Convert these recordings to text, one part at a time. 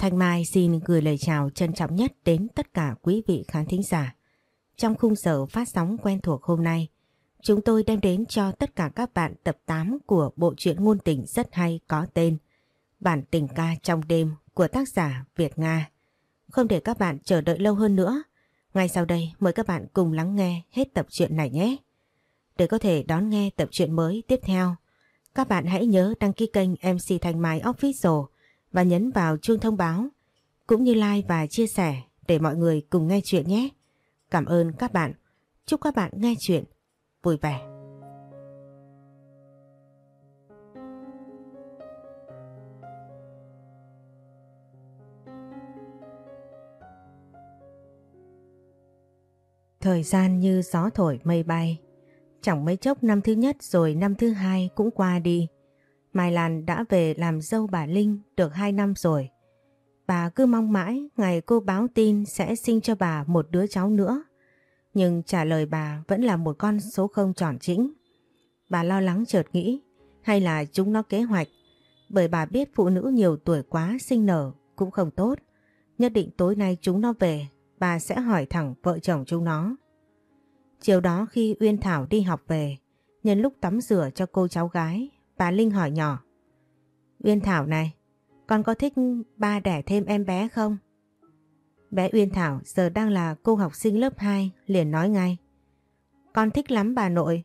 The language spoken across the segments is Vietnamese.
Thanh Mai xin gửi lời chào trân trọng nhất đến tất cả quý vị khán thính giả. Trong khung giờ phát sóng quen thuộc hôm nay, chúng tôi đem đến cho tất cả các bạn tập 8 của bộ truyện ngôn tình rất hay có tên Bản tình ca trong đêm của tác giả Việt Nga. Không để các bạn chờ đợi lâu hơn nữa, ngay sau đây mời các bạn cùng lắng nghe hết tập truyện này nhé. Để có thể đón nghe tập truyện mới tiếp theo, các bạn hãy nhớ đăng ký kênh MC Thanh Mai Official và nhấn vào chuông thông báo, cũng như like và chia sẻ để mọi người cùng nghe chuyện nhé. Cảm ơn các bạn. Chúc các bạn nghe chuyện vui vẻ. Thời gian như gió thổi mây bay. Chẳng mấy chốc năm thứ nhất rồi năm thứ hai cũng qua đi. Mai Lan đã về làm dâu bà Linh được 2 năm rồi. Bà cứ mong mãi ngày cô báo tin sẽ sinh cho bà một đứa cháu nữa. Nhưng trả lời bà vẫn là một con số không tròn chỉnh. Bà lo lắng chợt nghĩ, hay là chúng nó kế hoạch bởi bà biết phụ nữ nhiều tuổi quá sinh nở cũng không tốt. Nhất định tối nay chúng nó về, bà sẽ hỏi thẳng vợ chồng chúng nó. Chiều đó khi Uyên Thảo đi học về, nhân lúc tắm rửa cho cô cháu gái Bà Linh hỏi nhỏ. Uyên Thảo này, con có thích ba đẻ thêm em bé không? Bé Uyên Thảo giờ đang là cô học sinh lớp 2 liền nói ngay. Con thích lắm bà nội,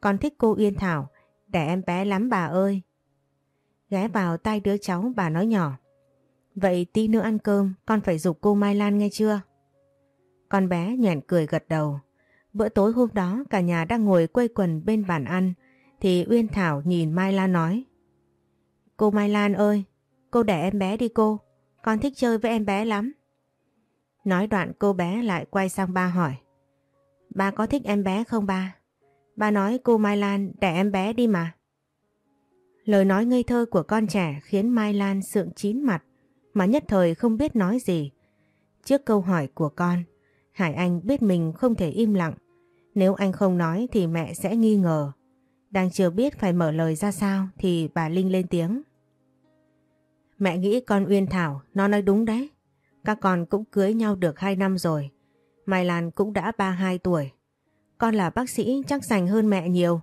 con thích cô Uyên Thảo, đẻ em bé lắm bà ơi. Ghé vào tay đứa cháu bà nói nhỏ. Vậy tí nữa ăn cơm con phải dục cô Mai Lan nghe chưa? Con bé nhoẻn cười gật đầu. Bữa tối hôm đó cả nhà đang ngồi quây quần bên bàn ăn thì Uyên Thảo nhìn Mai Lan nói Cô Mai Lan ơi, cô đẻ em bé đi cô, con thích chơi với em bé lắm. Nói đoạn cô bé lại quay sang ba hỏi Ba có thích em bé không ba? Ba nói cô Mai Lan đẻ em bé đi mà. Lời nói ngây thơ của con trẻ khiến Mai Lan sượng chín mặt mà nhất thời không biết nói gì. Trước câu hỏi của con, Hải Anh biết mình không thể im lặng. Nếu anh không nói thì mẹ sẽ nghi ngờ đang chưa biết phải mở lời ra sao thì bà Linh lên tiếng. Mẹ nghĩ con Uyên Thảo, nó nói đúng đấy. Các con cũng cưới nhau được 2 năm rồi. Mai Lan cũng đã 32 tuổi. Con là bác sĩ chắc dành hơn mẹ nhiều.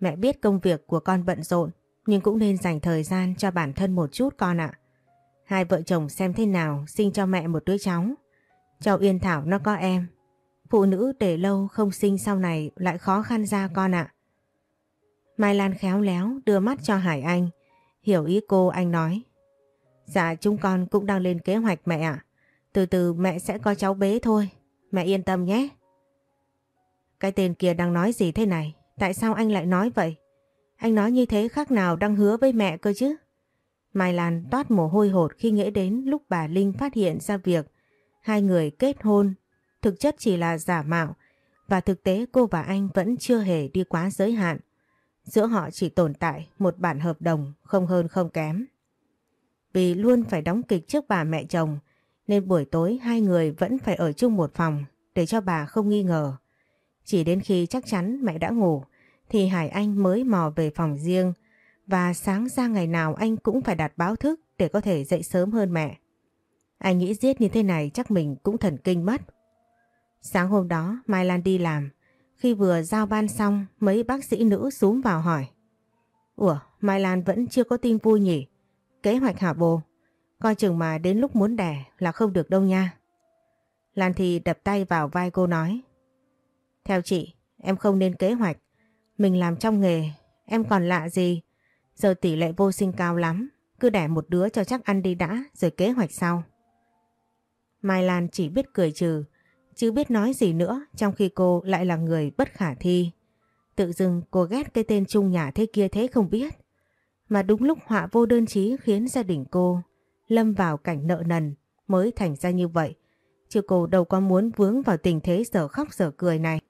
Mẹ biết công việc của con bận rộn, nhưng cũng nên dành thời gian cho bản thân một chút con ạ. Hai vợ chồng xem thế nào, sinh cho mẹ một đứa cháu. Cho Uyên Thảo nó có em. Phụ nữ để lâu không sinh sau này lại khó khăn ra con ạ. Mai Lan khéo léo đưa mắt cho Hải Anh. Hiểu ý cô, anh nói. Dạ chúng con cũng đang lên kế hoạch mẹ ạ. Từ từ mẹ sẽ có cháu bế thôi. Mẹ yên tâm nhé. Cái tên kia đang nói gì thế này? Tại sao anh lại nói vậy? Anh nói như thế khác nào đang hứa với mẹ cơ chứ? Mai Lan toát mồ hôi hột khi nghĩ đến lúc bà Linh phát hiện ra việc hai người kết hôn thực chất chỉ là giả mạo và thực tế cô và anh vẫn chưa hề đi quá giới hạn. Giữa họ chỉ tồn tại một bản hợp đồng không hơn không kém. Vì luôn phải đóng kịch trước bà mẹ chồng, nên buổi tối hai người vẫn phải ở chung một phòng để cho bà không nghi ngờ. Chỉ đến khi chắc chắn mẹ đã ngủ, thì Hải Anh mới mò về phòng riêng và sáng ra ngày nào anh cũng phải đặt báo thức để có thể dậy sớm hơn mẹ. Anh nghĩ giết như thế này chắc mình cũng thần kinh mất. Sáng hôm đó, Mai Lan đi làm khi vừa giao ban xong, mấy bác sĩ nữ xuống vào hỏi. Ủa, Mai Lan vẫn chưa có tin vui nhỉ? Kế hoạch hả bồ? Coi chừng mà đến lúc muốn đẻ là không được đâu nha. Lan thì đập tay vào vai cô nói. Theo chị, em không nên kế hoạch. Mình làm trong nghề, em còn lạ gì? Giờ tỷ lệ vô sinh cao lắm. Cứ đẻ một đứa cho chắc ăn đi đã, rồi kế hoạch sau. Mai Lan chỉ biết cười trừ, chứ biết nói gì nữa, trong khi cô lại là người bất khả thi. Tự dưng cô ghét cái tên chung nhà thế kia thế không biết. Mà đúng lúc họa vô đơn chí khiến gia đình cô lâm vào cảnh nợ nần mới thành ra như vậy. Chứ cô đâu có muốn vướng vào tình thế giờ khóc giờ cười này.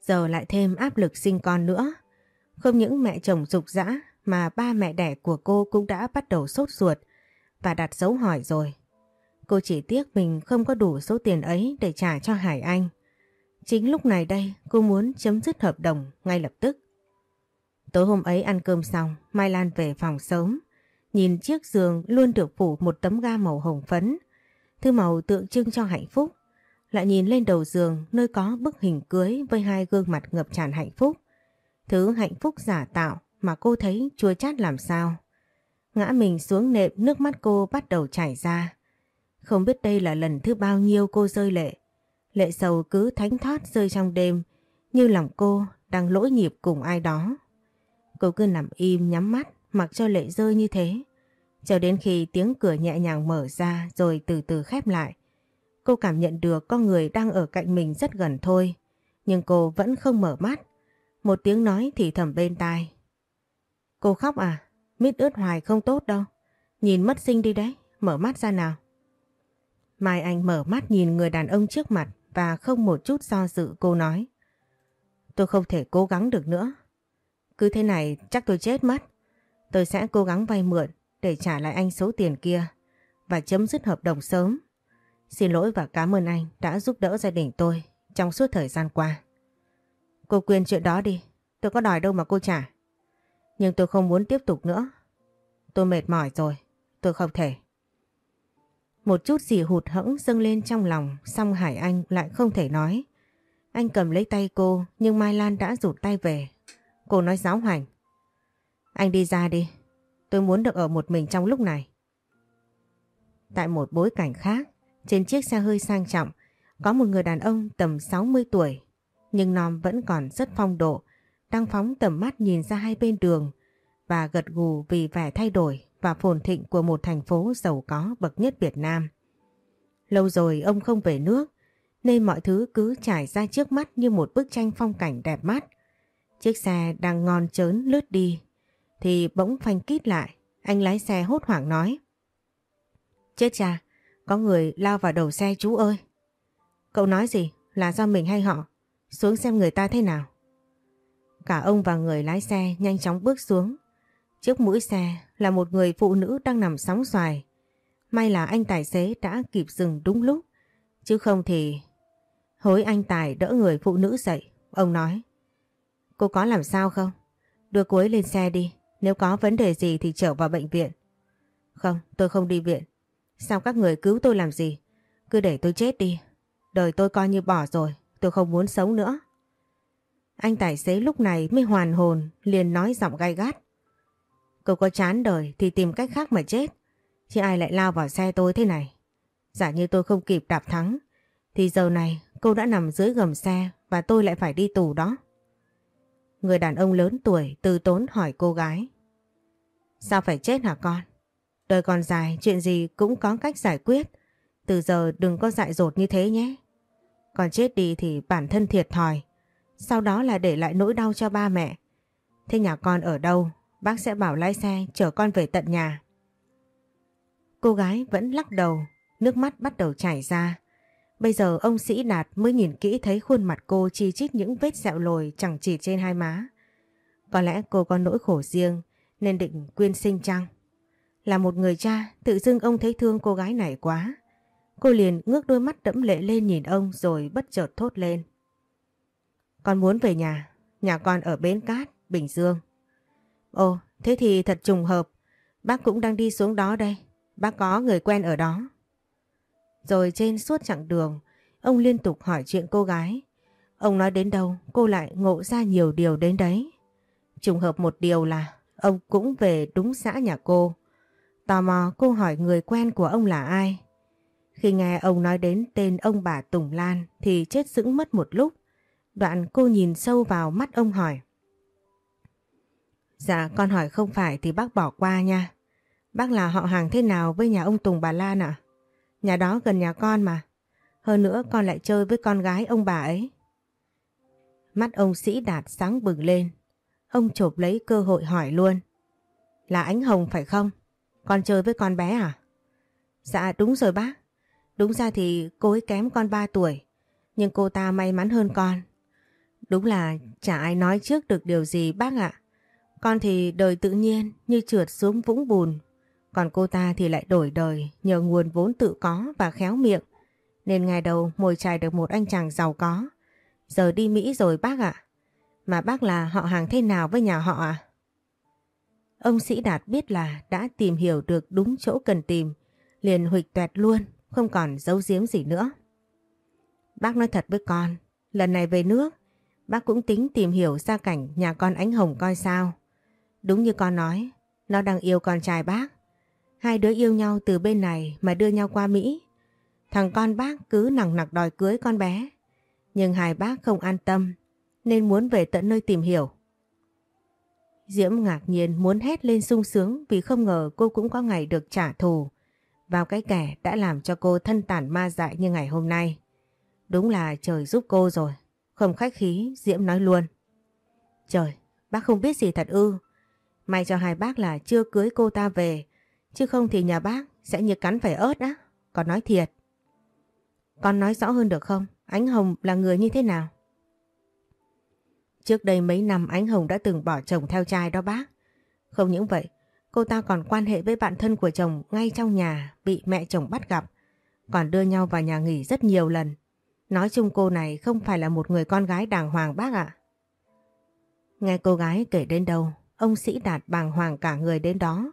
Giờ lại thêm áp lực sinh con nữa. Không những mẹ chồng dục dã mà ba mẹ đẻ của cô cũng đã bắt đầu sốt ruột và đặt dấu hỏi rồi. Cô chỉ tiếc mình không có đủ số tiền ấy để trả cho Hải Anh. Chính lúc này đây cô muốn chấm dứt hợp đồng ngay lập tức. Tối hôm ấy ăn cơm xong, Mai Lan về phòng sớm. nhìn chiếc giường luôn được phủ một tấm ga màu hồng phấn, thứ màu tượng trưng cho hạnh phúc. Lại nhìn lên đầu giường nơi có bức hình cưới với hai gương mặt ngập tràn hạnh phúc. Thứ hạnh phúc giả tạo mà cô thấy chua chát làm sao. Ngã mình xuống nệm nước mắt cô bắt đầu chảy ra. Không biết đây là lần thứ bao nhiêu cô rơi lệ. Lệ sầu cứ thánh thoát rơi trong đêm, như lòng cô đang lỗi nhịp cùng ai đó. Cô cứ nằm im nhắm mắt, mặc cho lệ rơi như thế. Cho đến khi tiếng cửa nhẹ nhàng mở ra rồi từ từ khép lại. Cô cảm nhận được con người đang ở cạnh mình rất gần thôi. Nhưng cô vẫn không mở mắt. Một tiếng nói thì thầm bên tai. Cô khóc à? Mít ướt hoài không tốt đâu. Nhìn mất sinh đi đấy. Mở mắt ra nào. Mai Anh mở mắt nhìn người đàn ông trước mặt và không một chút do dự cô nói. Tôi không thể cố gắng được nữa. Cứ thế này chắc tôi chết mất. Tôi sẽ cố gắng vay mượn để trả lại anh số tiền kia và chấm dứt hợp đồng sớm. Xin lỗi và cảm ơn anh đã giúp đỡ gia đình tôi trong suốt thời gian qua. Cô quên chuyện đó đi, tôi có đòi đâu mà cô trả. Nhưng tôi không muốn tiếp tục nữa. Tôi mệt mỏi rồi, tôi không thể. Một chút gì hụt hẫng dâng lên trong lòng, song Hải Anh lại không thể nói. Anh cầm lấy tay cô, nhưng Mai Lan đã rụt tay về. Cô nói giáo hoành. Anh đi ra đi, tôi muốn được ở một mình trong lúc này. Tại một bối cảnh khác, trên chiếc xe hơi sang trọng, có một người đàn ông tầm 60 tuổi, nhưng Nom vẫn còn rất phong độ, đang phóng tầm mắt nhìn ra hai bên đường và gật gù vì vẻ thay đổi và phồn thịnh của một thành phố giàu có bậc nhất Việt Nam. Lâu rồi ông không về nước, nên mọi thứ cứ trải ra trước mắt như một bức tranh phong cảnh đẹp mắt. Chiếc xe đang ngon chớn lướt đi, thì bỗng phanh kít lại, anh lái xe hốt hoảng nói. Chết cha, có người lao vào đầu xe chú ơi. Cậu nói gì? Là do mình hay họ? Xuống xem người ta thế nào. Cả ông và người lái xe nhanh chóng bước xuống. Trước mũi xe là một người phụ nữ đang nằm sóng xoài. May là anh tài xế đã kịp dừng đúng lúc. Chứ không thì... Hối anh Tài đỡ người phụ nữ dậy. Ông nói. Cô có làm sao không? Đưa cô ấy lên xe đi. Nếu có vấn đề gì thì trở vào bệnh viện. Không, tôi không đi viện. Sao các người cứu tôi làm gì? Cứ để tôi chết đi. Đời tôi coi như bỏ rồi. Tôi không muốn sống nữa. Anh tài xế lúc này mới hoàn hồn, liền nói giọng gai gắt cô có chán đời thì tìm cách khác mà chết. Chứ ai lại lao vào xe tôi thế này. Giả như tôi không kịp đạp thắng, thì giờ này cô đã nằm dưới gầm xe và tôi lại phải đi tù đó. Người đàn ông lớn tuổi từ tốn hỏi cô gái. Sao phải chết hả con? Đời còn dài, chuyện gì cũng có cách giải quyết. Từ giờ đừng có dại dột như thế nhé. Còn chết đi thì bản thân thiệt thòi. Sau đó là để lại nỗi đau cho ba mẹ. Thế nhà con ở đâu? Bác sẽ bảo lái xe chở con về tận nhà. Cô gái vẫn lắc đầu, nước mắt bắt đầu chảy ra. Bây giờ ông Sĩ Đạt mới nhìn kỹ thấy khuôn mặt cô chi chít những vết sẹo lồi chẳng chỉ trên hai má. Có lẽ cô có nỗi khổ riêng nên định quyên sinh chăng? Là một người cha, tự dưng ông thấy thương cô gái này quá. Cô liền ngước đôi mắt đẫm lệ lên nhìn ông rồi bất chợt thốt lên. Con muốn về nhà, nhà con ở Bến Cát, Bình Dương. Ồ, thế thì thật trùng hợp, bác cũng đang đi xuống đó đây, bác có người quen ở đó. Rồi trên suốt chặng đường, ông liên tục hỏi chuyện cô gái. Ông nói đến đâu, cô lại ngộ ra nhiều điều đến đấy. Trùng hợp một điều là ông cũng về đúng xã nhà cô. Tò mò cô hỏi người quen của ông là ai. Khi nghe ông nói đến tên ông bà Tùng Lan thì chết sững mất một lúc. Đoạn cô nhìn sâu vào mắt ông hỏi. Dạ con hỏi không phải thì bác bỏ qua nha. Bác là họ hàng thế nào với nhà ông Tùng bà Lan ạ? Nhà đó gần nhà con mà. Hơn nữa con lại chơi với con gái ông bà ấy. Mắt ông sĩ đạt sáng bừng lên. Ông chộp lấy cơ hội hỏi luôn. Là ánh Hồng phải không? Con chơi với con bé à? Dạ đúng rồi bác. Đúng ra thì cô ấy kém con 3 tuổi. Nhưng cô ta may mắn hơn con. Đúng là chả ai nói trước được điều gì bác ạ. Con thì đời tự nhiên như trượt xuống vũng bùn. Còn cô ta thì lại đổi đời nhờ nguồn vốn tự có và khéo miệng. Nên ngày đầu mồi chài được một anh chàng giàu có. Giờ đi Mỹ rồi bác ạ. Mà bác là họ hàng thế nào với nhà họ à? Ông Sĩ Đạt biết là đã tìm hiểu được đúng chỗ cần tìm, liền huỵch tuẹt luôn, không còn giấu giếm gì nữa. Bác nói thật với con, lần này về nước, bác cũng tính tìm hiểu gia cảnh nhà con Ánh Hồng coi sao. Đúng như con nói, nó đang yêu con trai bác. Hai đứa yêu nhau từ bên này mà đưa nhau qua Mỹ. Thằng con bác cứ nặng nặc đòi cưới con bé. Nhưng hai bác không an tâm nên muốn về tận nơi tìm hiểu. Diễm ngạc nhiên muốn hét lên sung sướng vì không ngờ cô cũng có ngày được trả thù vào cái kẻ đã làm cho cô thân tàn ma dại như ngày hôm nay. Đúng là trời giúp cô rồi. Không khách khí, Diễm nói luôn. Trời, bác không biết gì thật ư. May cho hai bác là chưa cưới cô ta về, chứ không thì nhà bác sẽ như cắn phải ớt á. Còn nói thiệt. Con nói rõ hơn được không? Ánh Hồng là người như thế nào? Trước đây mấy năm Ánh Hồng đã từng bỏ chồng theo trai đó bác. Không những vậy, cô ta còn quan hệ với bạn thân của chồng ngay trong nhà bị mẹ chồng bắt gặp. Còn đưa nhau vào nhà nghỉ rất nhiều lần. Nói chung cô này không phải là một người con gái đàng hoàng bác ạ. Nghe cô gái kể đến đâu, ông sĩ đạt bàng hoàng cả người đến đó.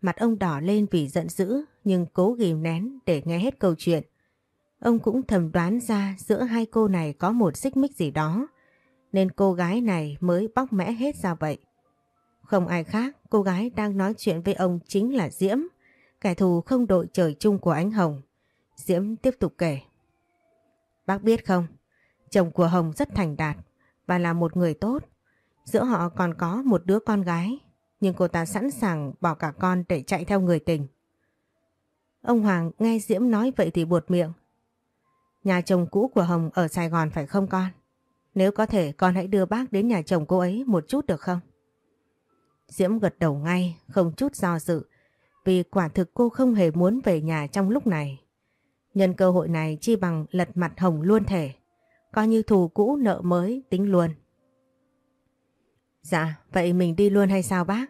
Mặt ông đỏ lên vì giận dữ nhưng cố ghim nén để nghe hết câu chuyện. Ông cũng thầm đoán ra giữa hai cô này có một xích mích gì đó nên cô gái này mới bóc mẽ hết ra vậy. Không ai khác, cô gái đang nói chuyện với ông chính là Diễm, kẻ thù không đội trời chung của ánh Hồng. Diễm tiếp tục kể. Bác biết không, chồng của Hồng rất thành đạt và là một người tốt. Giữa họ còn có một đứa con gái, nhưng cô ta sẵn sàng bỏ cả con để chạy theo người tình. Ông Hoàng nghe Diễm nói vậy thì buột miệng. Nhà chồng cũ của Hồng ở Sài Gòn phải không con? Nếu có thể con hãy đưa bác đến nhà chồng cô ấy một chút được không? Diễm gật đầu ngay, không chút do dự, vì quả thực cô không hề muốn về nhà trong lúc này. Nhân cơ hội này chi bằng lật mặt Hồng luôn thể, coi như thù cũ nợ mới tính luôn. Dạ, vậy mình đi luôn hay sao bác?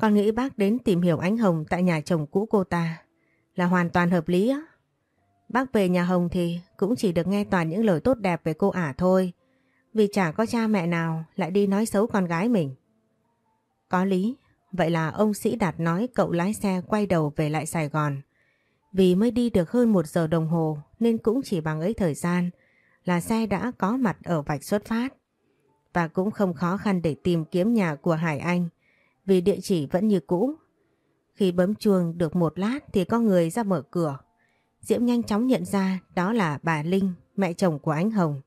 Con nghĩ bác đến tìm hiểu ánh Hồng tại nhà chồng cũ cô ta là hoàn toàn hợp lý á. Bác về nhà Hồng thì cũng chỉ được nghe toàn những lời tốt đẹp về cô ả thôi. Vì chả có cha mẹ nào lại đi nói xấu con gái mình. Có lý, vậy là ông Sĩ Đạt nói cậu lái xe quay đầu về lại Sài Gòn. Vì mới đi được hơn một giờ đồng hồ nên cũng chỉ bằng ấy thời gian là xe đã có mặt ở vạch xuất phát. Và cũng không khó khăn để tìm kiếm nhà của Hải Anh vì địa chỉ vẫn như cũ. Khi bấm chuông được một lát thì có người ra mở cửa. Diễm nhanh chóng nhận ra đó là bà Linh, mẹ chồng của anh Hồng.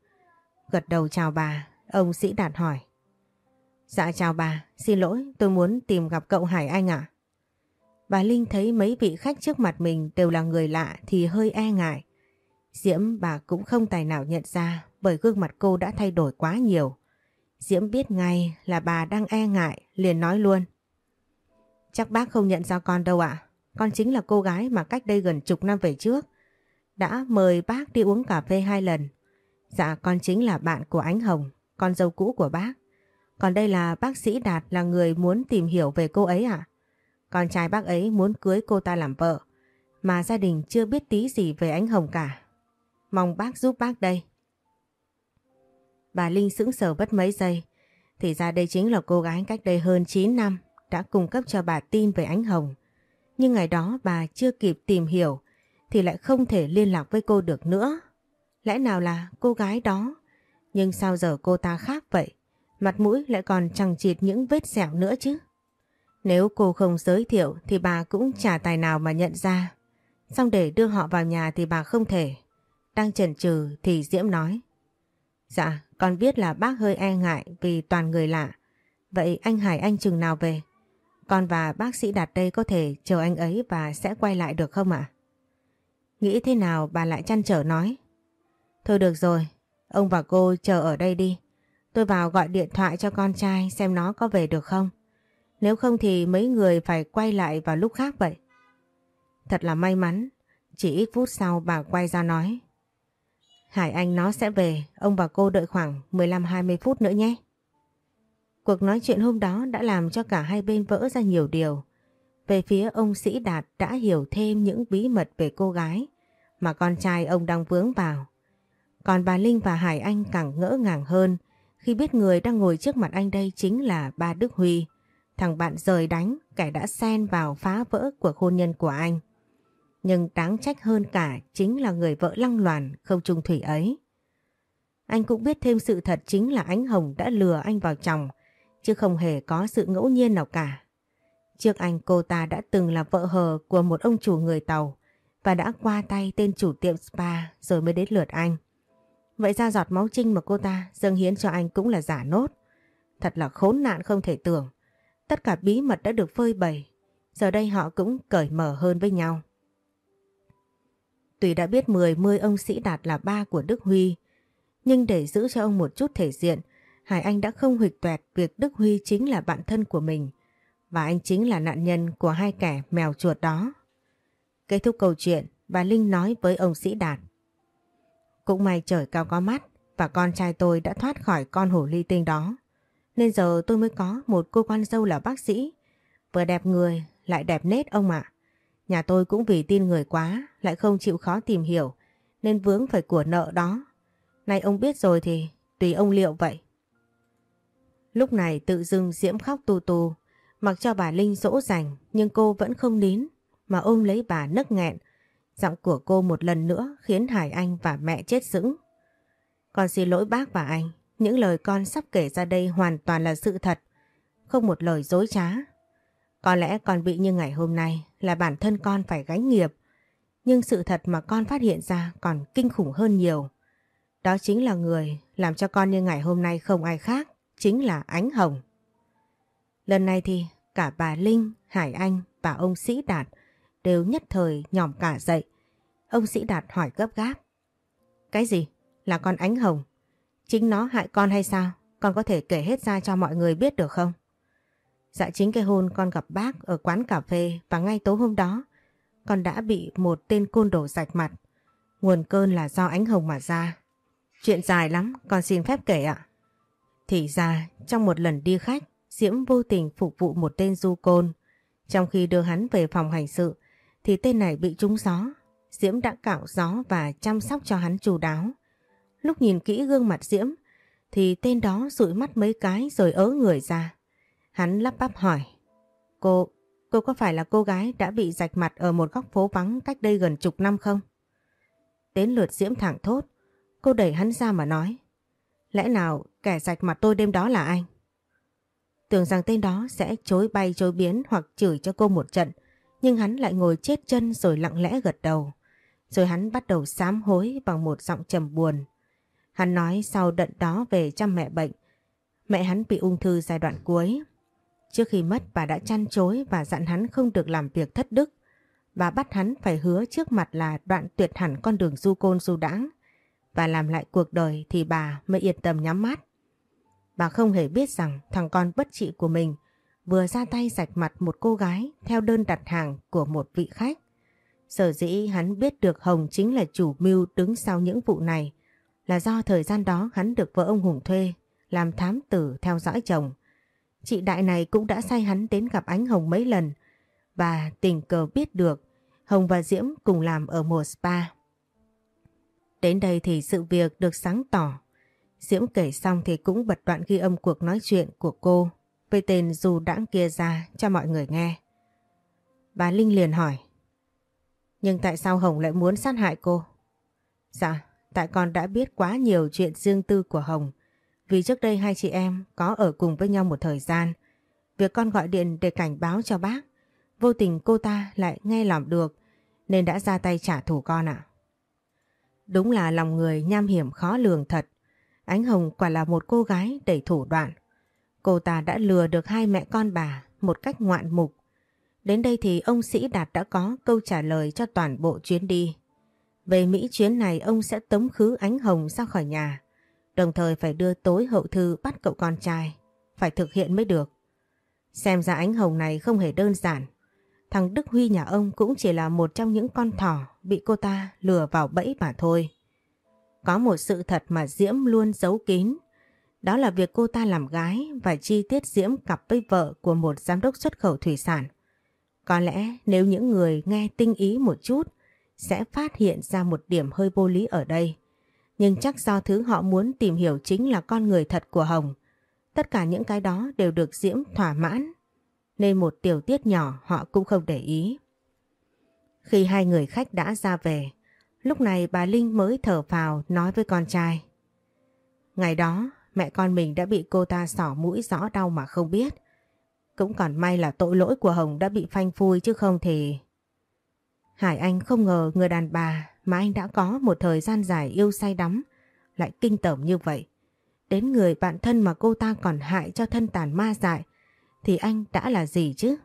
Gật đầu chào bà, ông Sĩ Đạt hỏi. Dạ chào bà, xin lỗi tôi muốn tìm gặp cậu Hải Anh ạ. Bà Linh thấy mấy vị khách trước mặt mình đều là người lạ thì hơi e ngại. Diễm bà cũng không tài nào nhận ra bởi gương mặt cô đã thay đổi quá nhiều. Diễm biết ngay là bà đang e ngại liền nói luôn. Chắc bác không nhận ra con đâu ạ. Con chính là cô gái mà cách đây gần chục năm về trước. Đã mời bác đi uống cà phê hai lần. Dạ con chính là bạn của Ánh Hồng, con dâu cũ của bác. Còn đây là bác sĩ Đạt là người muốn tìm hiểu về cô ấy à? Con trai bác ấy muốn cưới cô ta làm vợ, mà gia đình chưa biết tí gì về Ánh Hồng cả. Mong bác giúp bác đây. Bà Linh sững sờ bất mấy giây, thì ra đây chính là cô gái cách đây hơn 9 năm đã cung cấp cho bà tin về Ánh Hồng. Nhưng ngày đó bà chưa kịp tìm hiểu thì lại không thể liên lạc với cô được nữa. Lẽ nào là cô gái đó? Nhưng sao giờ cô ta khác vậy? Mặt mũi lại còn chẳng chịt những vết sẹo nữa chứ. Nếu cô không giới thiệu thì bà cũng chả tài nào mà nhận ra. Xong để đưa họ vào nhà thì bà không thể. Đang chần chừ thì Diễm nói. Dạ, con biết là bác hơi e ngại vì toàn người lạ. Vậy anh Hải anh chừng nào về? Con và bác sĩ Đạt đây có thể chờ anh ấy và sẽ quay lại được không ạ? Nghĩ thế nào bà lại chăn trở nói. Thôi được rồi, ông và cô chờ ở đây đi. Tôi vào gọi điện thoại cho con trai xem nó có về được không. Nếu không thì mấy người phải quay lại vào lúc khác vậy. Thật là may mắn, chỉ ít phút sau bà quay ra nói. Hải Anh nó sẽ về, ông và cô đợi khoảng 15-20 phút nữa nhé. Cuộc nói chuyện hôm đó đã làm cho cả hai bên vỡ ra nhiều điều. Về phía ông Sĩ Đạt đã hiểu thêm những bí mật về cô gái mà con trai ông đang vướng vào. Còn bà Linh và Hải Anh càng ngỡ ngàng hơn khi biết người đang ngồi trước mặt anh đây chính là ba Đức Huy, thằng bạn rời đánh kẻ đã xen vào phá vỡ cuộc hôn nhân của anh. Nhưng đáng trách hơn cả chính là người vợ lăng loàn không trung thủy ấy. Anh cũng biết thêm sự thật chính là ánh Hồng đã lừa anh vào chồng, chứ không hề có sự ngẫu nhiên nào cả. Trước anh cô ta đã từng là vợ hờ của một ông chủ người Tàu và đã qua tay tên chủ tiệm spa rồi mới đến lượt anh. Vậy ra giọt máu trinh mà cô ta dâng hiến cho anh cũng là giả nốt. Thật là khốn nạn không thể tưởng. Tất cả bí mật đã được phơi bày. Giờ đây họ cũng cởi mở hơn với nhau. Tuy đã biết mười mươi ông Sĩ Đạt là ba của Đức Huy, nhưng để giữ cho ông một chút thể diện, Hải Anh đã không huỵch toẹt việc Đức Huy chính là bạn thân của mình và anh chính là nạn nhân của hai kẻ mèo chuột đó. Kết thúc câu chuyện, bà Linh nói với ông Sĩ Đạt. Cũng may trời cao có mắt và con trai tôi đã thoát khỏi con hổ ly tinh đó. Nên giờ tôi mới có một cô con dâu là bác sĩ. Vừa đẹp người lại đẹp nết ông ạ. Nhà tôi cũng vì tin người quá lại không chịu khó tìm hiểu nên vướng phải của nợ đó. Nay ông biết rồi thì tùy ông liệu vậy. Lúc này tự dưng Diễm khóc tu tu mặc cho bà Linh dỗ dành nhưng cô vẫn không nín mà ôm lấy bà nấc nghẹn. Giọng của cô một lần nữa khiến Hải Anh và mẹ chết sững. Con xin lỗi bác và anh, những lời con sắp kể ra đây hoàn toàn là sự thật, không một lời dối trá. Có lẽ con bị như ngày hôm nay là bản thân con phải gánh nghiệp, nhưng sự thật mà con phát hiện ra còn kinh khủng hơn nhiều. Đó chính là người làm cho con như ngày hôm nay không ai khác, chính là Ánh Hồng. Lần này thì cả bà Linh, Hải Anh và ông Sĩ Đạt đều nhất thời nhòm cả dậy. Ông Sĩ Đạt hỏi gấp gáp. Cái gì? Là con Ánh Hồng? Chính nó hại con hay sao? Con có thể kể hết ra cho mọi người biết được không? Dạ chính cái hôn con gặp bác ở quán cà phê và ngay tối hôm đó con đã bị một tên côn đồ rạch mặt. Nguồn cơn là do Ánh Hồng mà ra. Chuyện dài lắm, con xin phép kể ạ. Thì ra, trong một lần đi khách, Diễm vô tình phục vụ một tên du côn. Trong khi đưa hắn về phòng hành sự, thì tên này bị trúng gió. Diễm đã cạo gió và chăm sóc cho hắn chu đáo. Lúc nhìn kỹ gương mặt Diễm, thì tên đó dụi mắt mấy cái rồi ớ người ra. Hắn lắp bắp hỏi. Cô, cô có phải là cô gái đã bị rạch mặt ở một góc phố vắng cách đây gần chục năm không? Đến lượt Diễm thẳng thốt. Cô đẩy hắn ra mà nói. Lẽ nào kẻ rạch mặt tôi đêm đó là anh? Tưởng rằng tên đó sẽ chối bay chối biến hoặc chửi cho cô một trận. Nhưng hắn lại ngồi chết chân rồi lặng lẽ gật đầu. Rồi hắn bắt đầu sám hối bằng một giọng trầm buồn. Hắn nói sau đợt đó về chăm mẹ bệnh. Mẹ hắn bị ung thư giai đoạn cuối. Trước khi mất, bà đã chăn chối và dặn hắn không được làm việc thất đức. Bà bắt hắn phải hứa trước mặt là đoạn tuyệt hẳn con đường du côn du đãng và làm lại cuộc đời thì bà mới yên tâm nhắm mắt. Bà không hề biết rằng thằng con bất trị của mình vừa ra tay sạch mặt một cô gái theo đơn đặt hàng của một vị khách. Sở dĩ hắn biết được Hồng chính là chủ mưu đứng sau những vụ này là do thời gian đó hắn được vợ ông Hùng thuê, làm thám tử theo dõi chồng. Chị Đại này cũng đã sai hắn đến gặp ánh Hồng mấy lần và tình cờ biết được Hồng và Diễm cùng làm ở một spa. Đến đây thì sự việc được sáng tỏ. Diễm kể xong thì cũng bật đoạn ghi âm cuộc nói chuyện của cô với tên dù đãng kia ra cho mọi người nghe. Bà Linh liền hỏi. Nhưng tại sao Hồng lại muốn sát hại cô? Dạ, tại con đã biết quá nhiều chuyện riêng tư của Hồng. Vì trước đây hai chị em có ở cùng với nhau một thời gian. Việc con gọi điện để cảnh báo cho bác, vô tình cô ta lại nghe làm được nên đã ra tay trả thù con ạ. Đúng là lòng người nham hiểm khó lường thật. Ánh Hồng quả là một cô gái đầy thủ đoạn. Cô ta đã lừa được hai mẹ con bà một cách ngoạn mục. Đến đây thì ông Sĩ Đạt đã có câu trả lời cho toàn bộ chuyến đi. Về Mỹ chuyến này ông sẽ tống khứ Ánh Hồng ra khỏi nhà. Đồng thời phải đưa tối hậu thư bắt cậu con trai. Phải thực hiện mới được. Xem ra Ánh Hồng này không hề đơn giản. Thằng Đức Huy nhà ông cũng chỉ là một trong những con thỏ bị cô ta lừa vào bẫy mà thôi. Có một sự thật mà Diễm luôn giấu kín. Đó là việc cô ta làm gái và chi tiết Diễm cặp với vợ của một giám đốc xuất khẩu thủy sản. Có lẽ nếu những người nghe tinh ý một chút, sẽ phát hiện ra một điểm hơi vô lý ở đây. Nhưng chắc do thứ họ muốn tìm hiểu chính là con người thật của Hồng. Tất cả những cái đó đều được Diễm thỏa mãn nên một tiểu tiết nhỏ họ cũng không để ý. Khi hai người khách đã ra về, lúc này bà Linh mới thở phào nói với con trai. Ngày đó, mẹ con mình đã bị cô ta sỏ mũi rõ đau mà không biết. Cũng còn may là tội lỗi của Hồng đã bị phanh phui chứ không thì... Hải Anh không ngờ người đàn bà mà anh đã có một thời gian dài yêu say đắm lại kinh tởm như vậy. Đến người bạn thân mà cô ta còn hại cho thân tàn ma dại thì anh đã là gì chứ?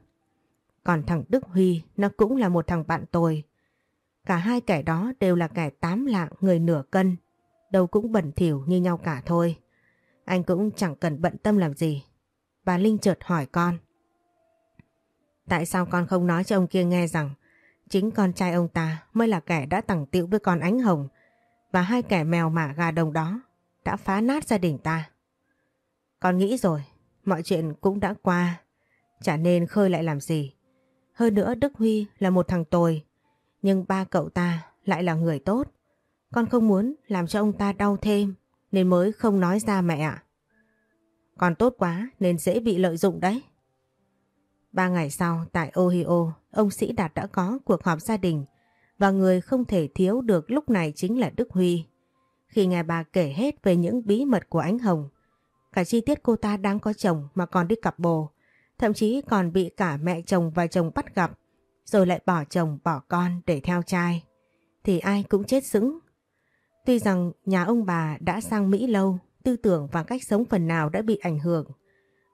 Còn thằng Đức Huy nó cũng là một thằng bạn tồi. Cả hai kẻ đó đều là kẻ tám lạng người nửa cân, đâu cũng bẩn thỉu như nhau cả thôi. Anh cũng chẳng cần bận tâm làm gì. Bà Linh chợt hỏi con. Tại sao con không nói cho ông kia nghe rằng chính con trai ông ta mới là kẻ đã tặng tiệu với con ánh hồng và hai kẻ mèo mả gà đồng đó đã phá nát gia đình ta. Con nghĩ rồi, mọi chuyện cũng đã qua, chả nên khơi lại làm gì. Hơn nữa Đức Huy là một thằng tồi, nhưng ba cậu ta lại là người tốt. Con không muốn làm cho ông ta đau thêm nên mới không nói ra mẹ ạ. Con tốt quá nên dễ bị lợi dụng đấy. Ba ngày sau tại Ohio, ông Sĩ Đạt đã có cuộc họp gia đình và người không thể thiếu được lúc này chính là Đức Huy. Khi nghe bà kể hết về những bí mật của ánh Hồng, cả chi tiết cô ta đang có chồng mà còn đi cặp bồ, thậm chí còn bị cả mẹ chồng và chồng bắt gặp, rồi lại bỏ chồng bỏ con để theo trai, thì ai cũng chết sững. Tuy rằng nhà ông bà đã sang Mỹ lâu, tư tưởng và cách sống phần nào đã bị ảnh hưởng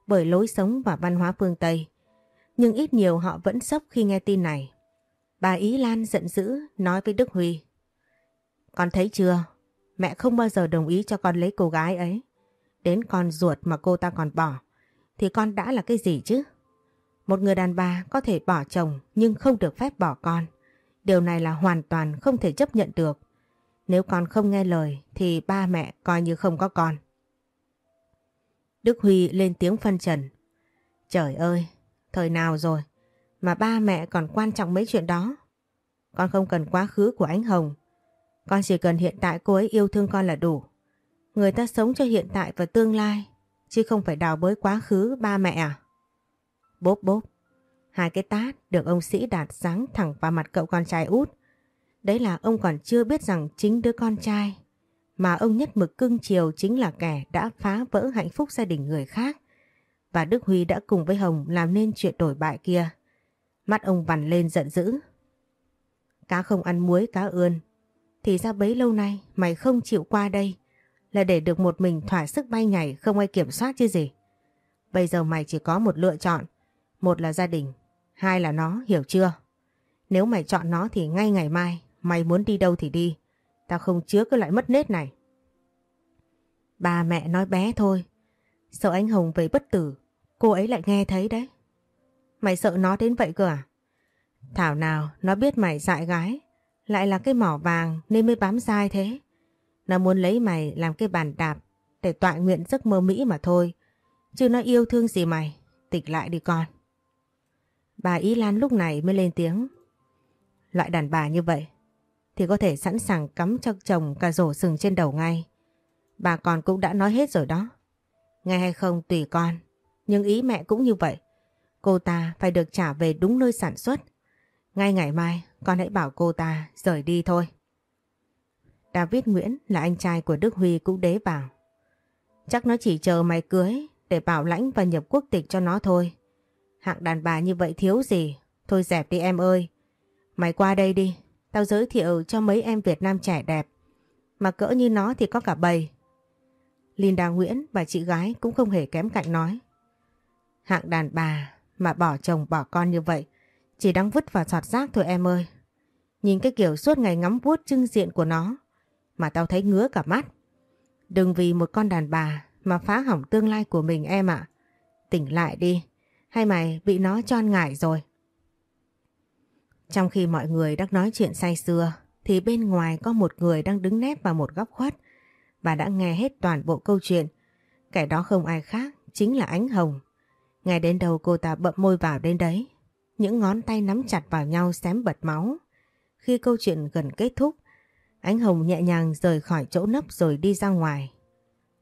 bởi lối sống và văn hóa phương Tây, nhưng ít nhiều họ vẫn sốc khi nghe tin này. Bà Ý Lan giận dữ nói với Đức Huy. Con thấy chưa, mẹ không bao giờ đồng ý cho con lấy cô gái ấy. Đến con ruột mà cô ta còn bỏ, thì con đã là cái gì chứ? Một người đàn bà có thể bỏ chồng nhưng không được phép bỏ con. Điều này là hoàn toàn không thể chấp nhận được. Nếu con không nghe lời thì ba mẹ coi như không có con. Đức Huy lên tiếng phân trần. Trời ơi, thời nào rồi mà ba mẹ còn quan trọng mấy chuyện đó. Con không cần quá khứ của anh Hồng. Con chỉ cần hiện tại cô ấy yêu thương con là đủ. Người ta sống cho hiện tại và tương lai, chứ không phải đào bới quá khứ ba mẹ à. Bốp bốp, hai cái tát được ông Sĩ Đạt sáng thẳng vào mặt cậu con trai út. Đấy là ông còn chưa biết rằng chính đứa con trai mà ông nhất mực cưng chiều chính là kẻ đã phá vỡ hạnh phúc gia đình người khác. Và Đức Huy đã cùng với Hồng làm nên chuyện đổi bại kia. Mắt ông vằn lên giận dữ. Cá không ăn muối cá ươn. Thì ra bấy lâu nay mày không chịu qua đây là để được một mình thỏa sức bay nhảy không ai kiểm soát chứ gì. Bây giờ mày chỉ có một lựa chọn. Một là gia đình, hai là nó, hiểu chưa? Nếu mày chọn nó thì ngay ngày mai mày muốn đi đâu thì đi. Tao không chứa cái loại mất nết này. Ba mẹ nói bé thôi. Sợ anh Hồng về bất tử, cô ấy lại nghe thấy đấy. Mày sợ nó đến vậy cơ à? Thảo nào nó biết mày dại gái, lại là cái mỏ vàng nên mới bám dai thế. Nó muốn lấy mày làm cái bàn đạp để tọa nguyện giấc mơ Mỹ mà thôi. Chứ nó yêu thương gì mày, tịch lại đi con. Bà Ý Lan lúc này mới lên tiếng. Loại đàn bà như vậy thì có thể sẵn sàng cắm cho chồng cả rổ sừng trên đầu ngay. Bà con cũng đã nói hết rồi đó. Nghe hay không tùy con, nhưng ý mẹ cũng như vậy. Cô ta phải được trả về đúng nơi sản xuất. Ngay ngày mai, con hãy bảo cô ta rời đi thôi. David Nguyễn là anh trai của Đức Huy cũng đế vào. Chắc nó chỉ chờ mày cưới để bảo lãnh và nhập quốc tịch cho nó thôi. Hạng đàn bà như vậy thiếu gì? Thôi dẹp đi em ơi. Mày qua đây đi. Tao giới thiệu cho mấy em Việt Nam trẻ đẹp. Mà cỡ như nó thì có cả bầy. Linda Nguyễn và chị gái cũng không hề kém cạnh nói. Hạng đàn bà mà bỏ chồng bỏ con như vậy chỉ đang vứt vào giọt rác thôi em ơi. Nhìn cái kiểu suốt ngày ngắm vuốt trưng diện của nó mà tao thấy ngứa cả mắt. Đừng vì một con đàn bà mà phá hỏng tương lai của mình em ạ. Tỉnh lại đi, hay mày bị nó tròn ngại rồi. Trong khi mọi người đang nói chuyện say sưa thì bên ngoài có một người đang đứng nép vào một góc khuất và đã nghe hết toàn bộ câu chuyện. Kẻ đó không ai khác, chính là Ánh Hồng. Ngay đến đầu cô ta bậm môi vào đến đấy. Những ngón tay nắm chặt vào nhau xém bật máu. Khi câu chuyện gần kết thúc, Ánh Hồng nhẹ nhàng rời khỏi chỗ nấp rồi đi ra ngoài.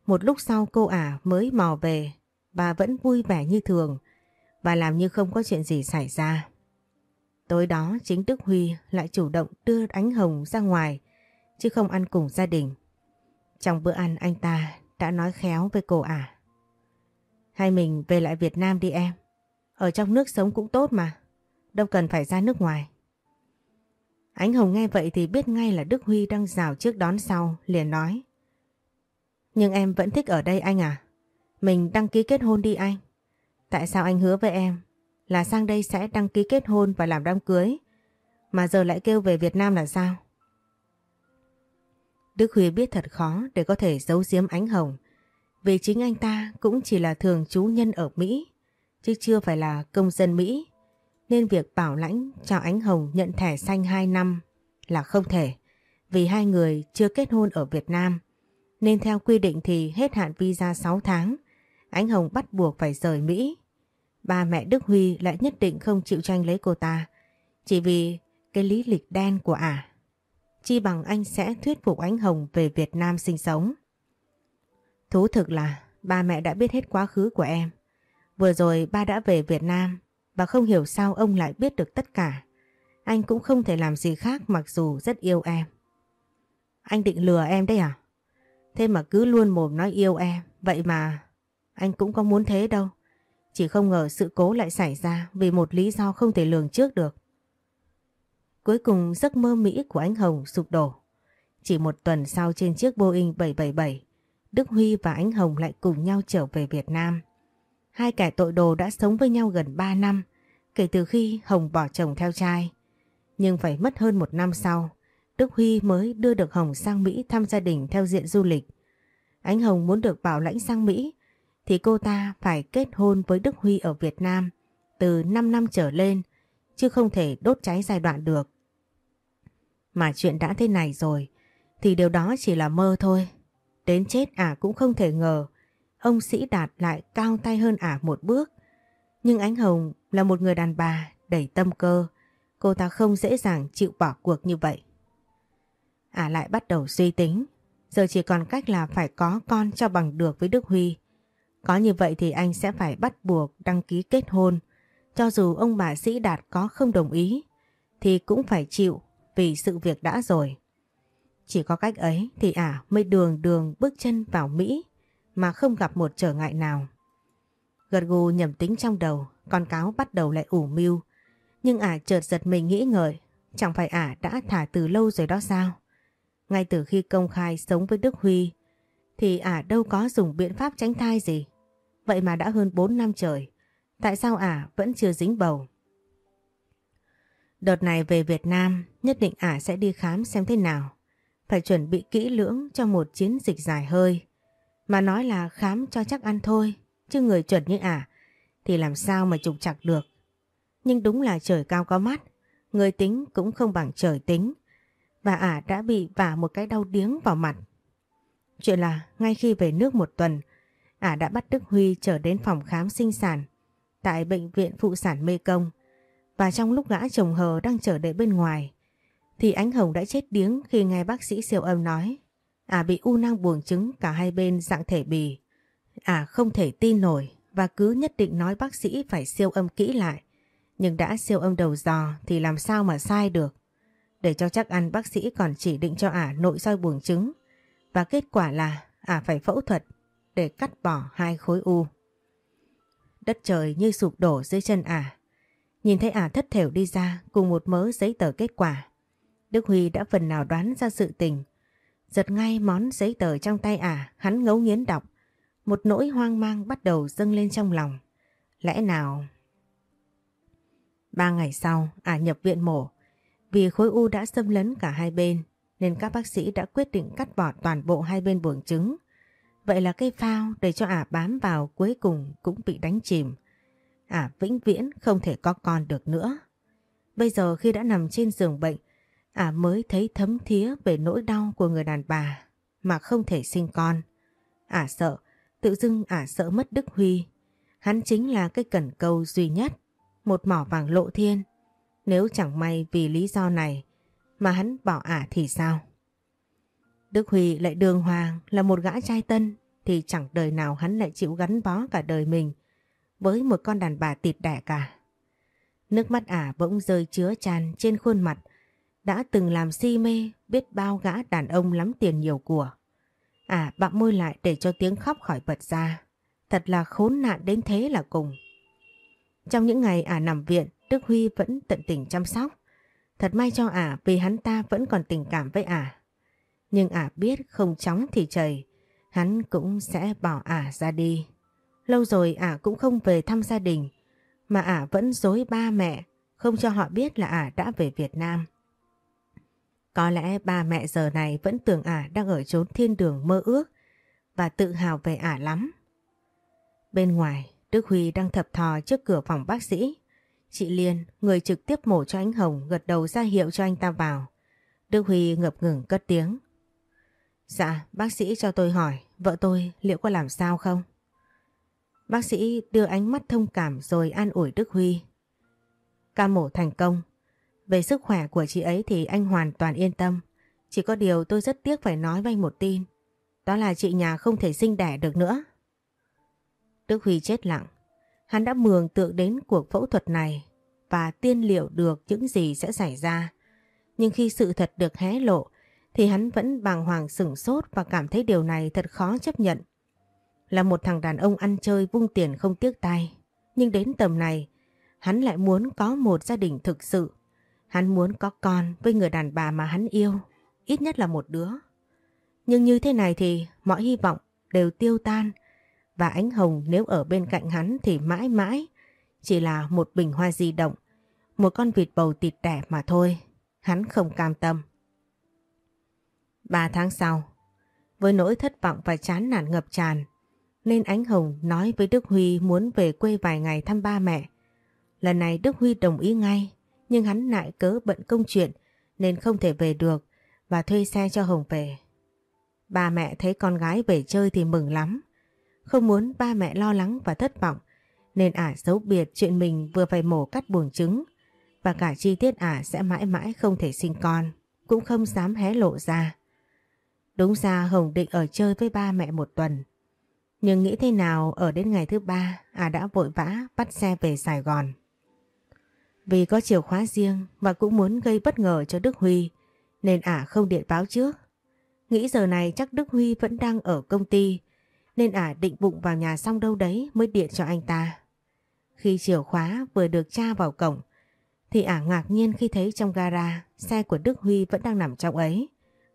Một lúc sau cô ả mới mò về, bà vẫn vui vẻ như thường. và làm như không có chuyện gì xảy ra. Tối đó chính Đức Huy lại chủ động đưa ánh hồng ra ngoài chứ không ăn cùng gia đình. Trong bữa ăn anh ta đã nói khéo với cô ả. À. Hay mình về lại Việt Nam đi em. Ở trong nước sống cũng tốt mà. Đâu cần phải ra nước ngoài. Ánh Hồng nghe vậy thì biết ngay là Đức Huy đang rào trước đón sau, liền nói. Nhưng em vẫn thích ở đây anh à? Mình đăng ký kết hôn đi anh. Tại sao anh hứa với em là sang đây sẽ đăng ký kết hôn và làm đám cưới mà giờ lại kêu về Việt Nam là sao? Đức Huy biết thật khó để có thể giấu giếm ánh hồng vì chính anh ta cũng chỉ là thường trú nhân ở Mỹ, chứ chưa phải là công dân Mỹ nên việc bảo lãnh cho ánh hồng nhận thẻ xanh 2 năm là không thể, vì hai người chưa kết hôn ở Việt Nam nên theo quy định thì hết hạn visa 6 tháng, ánh hồng bắt buộc phải rời Mỹ Ba mẹ Đức Huy lại nhất định không chịu tranh lấy cô ta, chỉ vì cái lý lịch đen của ả. Chi bằng anh sẽ thuyết phục ánh Hồng về Việt Nam sinh sống. Thú thực là ba mẹ đã biết hết quá khứ của em. Vừa rồi ba đã về Việt Nam và không hiểu sao ông lại biết được tất cả. Anh cũng không thể làm gì khác mặc dù rất yêu em. Anh định lừa em đấy à? Thế mà cứ luôn mồm nói yêu em. Vậy mà anh cũng có muốn thế đâu. Chỉ không ngờ sự cố lại xảy ra vì một lý do không thể lường trước được. Cuối cùng giấc mơ Mỹ của anh Hồng sụp đổ. Chỉ một tuần sau trên chiếc Boeing 777, Đức Huy và Ánh Hồng lại cùng nhau trở về Việt Nam. Hai kẻ tội đồ đã sống với nhau gần 3 năm kể từ khi Hồng bỏ chồng theo trai. Nhưng phải mất hơn một năm sau, Đức Huy mới đưa được Hồng sang Mỹ thăm gia đình theo diện du lịch. Ánh Hồng muốn được bảo lãnh sang Mỹ thì cô ta phải kết hôn với Đức Huy ở Việt Nam từ 5 năm trở lên chứ không thể đốt cháy giai đoạn được. Mà chuyện đã thế này rồi thì điều đó chỉ là mơ thôi. Đến chết ả cũng không thể ngờ, ông Sĩ Đạt lại cao tay hơn ả một bước. Nhưng Ánh Hồng là một người đàn bà đầy tâm cơ. Cô ta không dễ dàng chịu bỏ cuộc như vậy. Ả lại bắt đầu suy tính. Giờ chỉ còn cách là phải có con cho bằng được với Đức Huy. Có như vậy thì anh sẽ phải bắt buộc đăng ký kết hôn. Cho dù ông bà Sĩ Đạt có không đồng ý, thì cũng phải chịu vì sự việc đã rồi. Chỉ có cách ấy thì ả mới đường đường bước chân vào Mỹ mà không gặp một trở ngại nào. Gật gù nhầm tính trong đầu, con cáo bắt đầu lại ủ mưu. Nhưng ả chợt giật mình nghĩ ngợi, chẳng phải ả đã thả từ lâu rồi đó sao? Ngay từ khi công khai sống với Đức Huy, thì ả đâu có dùng biện pháp tránh thai gì. Vậy mà đã hơn 4 năm trời, tại sao ả vẫn chưa dính bầu? Đợt này về Việt Nam, nhất định ả sẽ đi khám xem thế nào. Phải chuẩn bị kỹ lưỡng cho một chiến dịch dài hơi. Mà nói là khám cho chắc ăn thôi, chứ người chuẩn như ả à, thì làm sao mà trục chặt được. Nhưng đúng là trời cao có mắt, người tính cũng không bằng trời tính. Và ả đã bị vả một cái đau điếng vào mặt. Chuyện là ngay khi về nước một tuần, ả đã bắt Đức Huy trở đến phòng khám sinh sản tại Bệnh viện Phụ sản Mê Công. Và trong lúc gã chồng hờ đang chờ đợi bên ngoài, thì ánh hồng đã chết điếng khi nghe bác sĩ siêu âm nói ả bị u nang buồng trứng, cả hai bên dạng thể bì. Ả không thể tin nổi và cứ nhất định nói bác sĩ phải siêu âm kỹ lại. Nhưng đã siêu âm đầu dò thì làm sao mà sai được. Để cho chắc ăn, bác sĩ còn chỉ định cho ả nội soi buồng trứng. Và kết quả là ả phải phẫu thuật để cắt bỏ hai khối u. Đất trời như sụp đổ dưới chân ả. Nhìn thấy ả thất thểu đi ra cùng một mớ giấy tờ kết quả. Đức Huy đã phần nào đoán ra sự tình. Giật ngay món giấy tờ trong tay ả, hắn ngấu nghiến đọc. Một nỗi hoang mang bắt đầu dâng lên trong lòng. Lẽ nào... Ba ngày sau, ả nhập viện mổ. Vì khối u đã xâm lấn cả hai bên, nên các bác sĩ đã quyết định cắt bỏ toàn bộ hai bên buồng trứng. Vậy là cây phao để cho ả bám vào cuối cùng cũng bị đánh chìm. Ả vĩnh viễn không thể có con được nữa. Bây giờ khi đã nằm trên giường bệnh, ả mới thấy thấm thía về nỗi đau của người đàn bà mà không thể sinh con. Ả sợ, tự dưng ả sợ mất Đức Huy. Hắn chính là cái cần câu duy nhất, một mỏ vàng lộ thiên. Nếu chẳng may vì lý do này mà hắn bỏ ả thì sao? Đức Huy lại đường hoàng là một gã trai tân thì chẳng đời nào hắn lại chịu gắn bó cả đời mình với một con đàn bà tịt đẻ cả. Nước mắt ả bỗng rơi chứa tràn trên khuôn mặt, đã từng làm si mê biết bao gã đàn ông lắm tiền nhiều của. À, bặm môi lại để cho tiếng khóc khỏi bật ra. Thật là khốn nạn đến thế là cùng. Trong những ngày ả nằm viện, Đức Huy vẫn tận tình chăm sóc. Thật may cho ả vì hắn ta vẫn còn tình cảm với ả. Nhưng ả biết không chóng thì chảy, hắn cũng sẽ bỏ ả ra đi. Lâu rồi ả cũng không về thăm gia đình, mà ả vẫn dối ba mẹ, không cho họ biết là ả đã về Việt Nam. Có lẽ ba mẹ giờ này vẫn tưởng ả đang ở chốn thiên đường mơ ước và tự hào về ả lắm. Bên ngoài, Đức Huy đang thập thò trước cửa phòng bác sĩ. Chị Liên, người trực tiếp mổ cho anh Hồng gật đầu ra hiệu cho anh ta vào. Đức Huy ngập ngừng cất tiếng. Dạ, bác sĩ cho tôi hỏi, vợ tôi liệu có làm sao không? Bác sĩ đưa ánh mắt thông cảm rồi an ủi Đức Huy. Ca mổ thành công. Về sức khỏe của chị ấy thì anh hoàn toàn yên tâm. Chỉ có điều tôi rất tiếc phải nói với anh một tin. Đó là chị nhà không thể sinh đẻ được nữa. Đức Huy chết lặng. Hắn đã mường tượng đến cuộc phẫu thuật này và tiên liệu được những gì sẽ xảy ra. Nhưng khi sự thật được hé lộ thì hắn vẫn bàng hoàng sửng sốt và cảm thấy điều này thật khó chấp nhận. Là một thằng đàn ông ăn chơi vung tiền không tiếc tay. Nhưng đến tầm này, hắn lại muốn có một gia đình thực sự. Hắn muốn có con với người đàn bà mà hắn yêu, ít nhất là một đứa. Nhưng như thế này thì mọi hy vọng đều tiêu tan và ánh hồng nếu ở bên cạnh hắn thì mãi mãi chỉ là một bình hoa di động, một con vịt bầu tịt đẻ mà thôi. Hắn không cam tâm. Ba tháng sau, với nỗi thất vọng và chán nản ngập tràn, nên Ánh Hồng nói với Đức Huy muốn về quê vài ngày thăm ba mẹ. Lần này Đức Huy đồng ý ngay, nhưng hắn lại cớ bận công chuyện nên không thể về được và thuê xe cho Hồng về. Ba mẹ thấy con gái về chơi thì mừng lắm, không muốn ba mẹ lo lắng và thất vọng nên ả giấu biệt chuyện mình vừa phải mổ cắt buồng trứng và cả chi tiết ả sẽ mãi mãi không thể sinh con, cũng không dám hé lộ ra. Đúng ra Hồng định ở chơi với ba mẹ một tuần. Nhưng nghĩ thế nào ở đến ngày thứ ba, à đã vội vã bắt xe về Sài Gòn. Vì có chìa khóa riêng và cũng muốn gây bất ngờ cho Đức Huy, nên ả không điện báo trước. Nghĩ giờ này chắc Đức Huy vẫn đang ở công ty, nên ả định bụng vào nhà xong đâu đấy mới điện cho anh ta. Khi chìa khóa vừa được tra vào cổng, thì ả ngạc nhiên khi thấy trong gara xe của Đức Huy vẫn đang nằm trong ấy.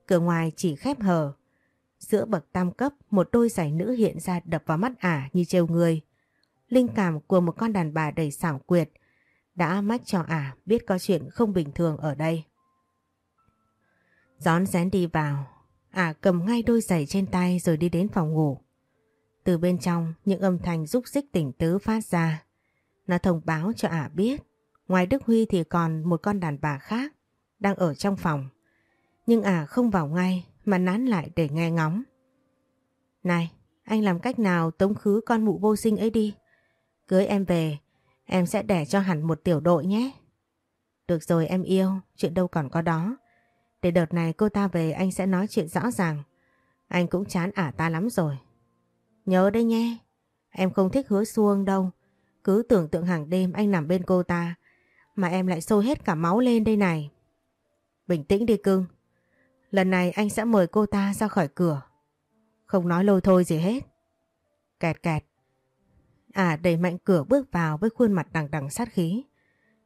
Cửa ngoài chỉ khép hờ. Giữa bậc tam cấp một đôi giày nữ hiện ra đập vào mắt ả như trêu người. Linh cảm của một con đàn bà đầy xảo quyệt đã mách cho ả biết có chuyện không bình thường ở đây. Gión rén đi vào, ả cầm ngay đôi giày trên tay rồi đi đến phòng ngủ. Từ bên trong những âm thanh rúc rích tỉnh tứ phát ra. Nó thông báo cho ả biết ngoài Đức Huy thì còn một con đàn bà khác đang ở trong phòng. Nhưng ả không vào ngay mà nán lại để nghe ngóng. Này, anh làm cách nào tống khứ con mụ vô sinh ấy đi. Cưới em về, em sẽ đẻ cho hẳn một tiểu đội nhé. Được rồi em yêu, chuyện đâu còn có đó. Để đợt này cô ta về anh sẽ nói chuyện rõ ràng. Anh cũng chán ả ta lắm rồi. Nhớ đây nhé, em không thích hứa xuông đâu. Cứ tưởng tượng hàng đêm anh nằm bên cô ta, mà em lại sôi hết cả máu lên đây này. Bình tĩnh đi cưng, Lần này anh sẽ mời cô ta ra khỏi cửa. Không nói lôi thôi gì hết. Kẹt kẹt. À đẩy mạnh cửa bước vào với khuôn mặt đằng đằng sát khí.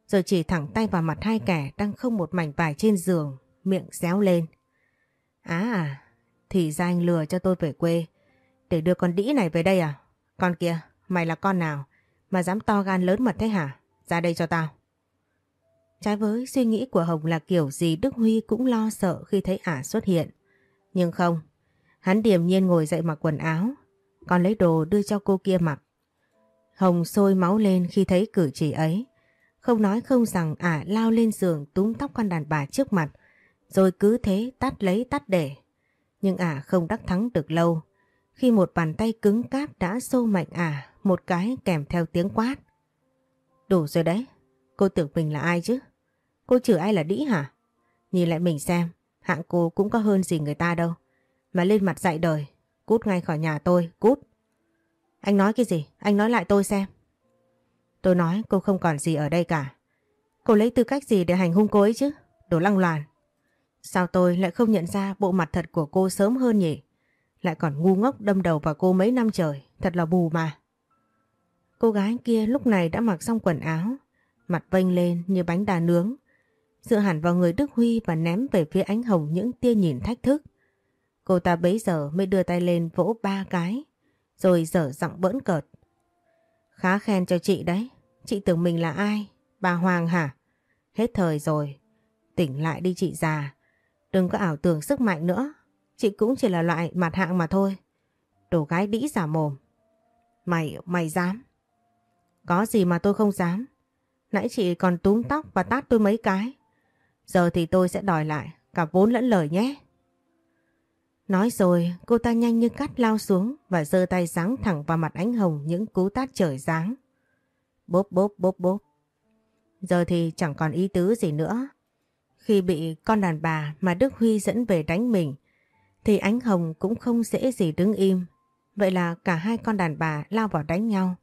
Rồi chỉ thẳng tay vào mặt hai kẻ đang không một mảnh vải trên giường, miệng réo lên. Á à, thì ra anh lừa cho tôi về quê. Để đưa con đĩ này về đây à? Con kia, mày là con nào? Mà dám to gan lớn mật thế hả? Ra đây cho tao. Trái với suy nghĩ của Hồng là kiểu gì Đức Huy cũng lo sợ khi thấy ả xuất hiện. Nhưng không, hắn điềm nhiên ngồi dậy mặc quần áo, còn lấy đồ đưa cho cô kia mặc. Hồng sôi máu lên khi thấy cử chỉ ấy. Không nói không rằng ả lao lên giường túm tóc con đàn bà trước mặt, rồi cứ thế tắt lấy tắt để. Nhưng ả không đắc thắng được lâu, khi một bàn tay cứng cáp đã xô mạnh ả một cái kèm theo tiếng quát. Đủ rồi đấy, cô tưởng mình là ai chứ? Cô chửi ai là đĩ hả? Nhìn lại mình xem, hạng cô cũng có hơn gì người ta đâu. Mà lên mặt dạy đời, cút ngay khỏi nhà tôi, cút. Anh nói cái gì? Anh nói lại tôi xem. Tôi nói cô không còn gì ở đây cả. Cô lấy tư cách gì để hành hung cô ấy chứ? Đồ lăng loàn. Sao tôi lại không nhận ra bộ mặt thật của cô sớm hơn nhỉ? Lại còn ngu ngốc đâm đầu vào cô mấy năm trời. Thật là bù mà. Cô gái kia lúc này đã mặc xong quần áo. Mặt vênh lên như bánh đà nướng. Dựa hẳn vào người Đức Huy và ném về phía ánh hồng những tia nhìn thách thức. Cô ta bấy giờ mới đưa tay lên vỗ ba cái. Rồi dở giọng bỡn cợt. Khá khen cho chị đấy. Chị tưởng mình là ai? Bà Hoàng hả? Hết thời rồi. Tỉnh lại đi chị già. Đừng có ảo tưởng sức mạnh nữa. Chị cũng chỉ là loại mặt hạng mà thôi. Đồ gái đĩ giả mồm. Mày, mày dám. Có gì mà tôi không dám. Nãy chị còn túm tóc và tát tôi mấy cái. Giờ thì tôi sẽ đòi lại cả vốn lẫn lời nhé. Nói rồi, cô ta nhanh như cắt lao xuống và giơ tay giáng thẳng vào mặt ánh hồng những cú tát trời giáng. Bốp bốp bốp bốp. Giờ thì chẳng còn ý tứ gì nữa. Khi bị con đàn bà mà Đức Huy dẫn về đánh mình, thì ánh hồng cũng không dễ gì đứng im. Vậy là cả hai con đàn bà lao vào đánh nhau.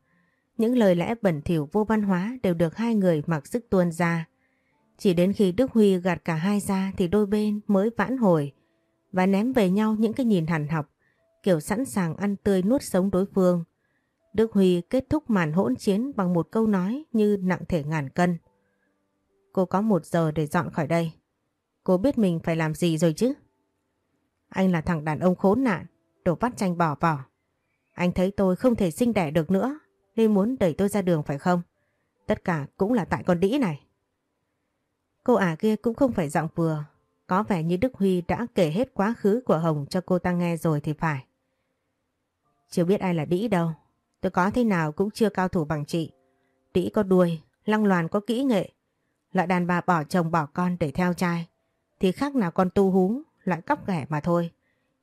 Những lời lẽ bẩn thỉu vô văn hóa đều được hai người mặc sức tuôn ra. Chỉ đến khi Đức Huy gạt cả hai ra thì đôi bên mới vãn hồi và ném về nhau những cái nhìn hằn học, kiểu sẵn sàng ăn tươi nuốt sống đối phương. Đức Huy kết thúc màn hỗn chiến bằng một câu nói như nặng thể ngàn cân. Cô có một giờ để dọn khỏi đây. Cô biết mình phải làm gì rồi chứ? Anh là thằng đàn ông khốn nạn, đổ vắt chanh bỏ vỏ. Anh thấy tôi không thể sinh đẻ được nữa, nên muốn đẩy tôi ra đường phải không? Tất cả cũng là tại con đĩ này. Cô ả kia cũng không phải giọng vừa, có vẻ như Đức Huy đã kể hết quá khứ của Hồng cho cô ta nghe rồi thì phải. Chưa biết ai là đĩ đâu, tôi có thế nào cũng chưa cao thủ bằng chị. Đĩ có đuôi, lăng loàn có kỹ nghệ, loại đàn bà bỏ chồng bỏ con để theo trai, thì khác nào con tu hú, loại cóc ghẻ mà thôi.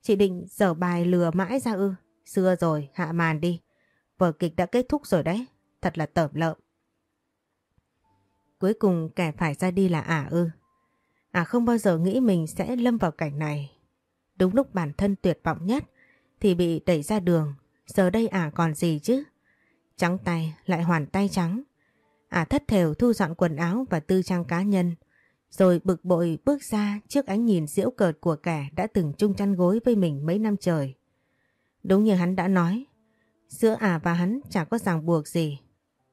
Chị định dở bài lừa mãi ra ư, xưa rồi, hạ màn đi. Vở kịch đã kết thúc rồi đấy, thật là tởm lợm. Cuối cùng kẻ phải ra đi là ả ư. Ả không bao giờ nghĩ mình sẽ lâm vào cảnh này. Đúng lúc bản thân tuyệt vọng nhất thì bị đẩy ra đường. Giờ đây ả còn gì chứ? Trắng tay lại hoàn tay trắng. Ả thất thểu thu dọn quần áo và tư trang cá nhân. Rồi bực bội bước ra trước ánh nhìn diễu cợt của kẻ đã từng chung chăn gối với mình mấy năm trời. Đúng như hắn đã nói, giữa ả và hắn chẳng có ràng buộc gì.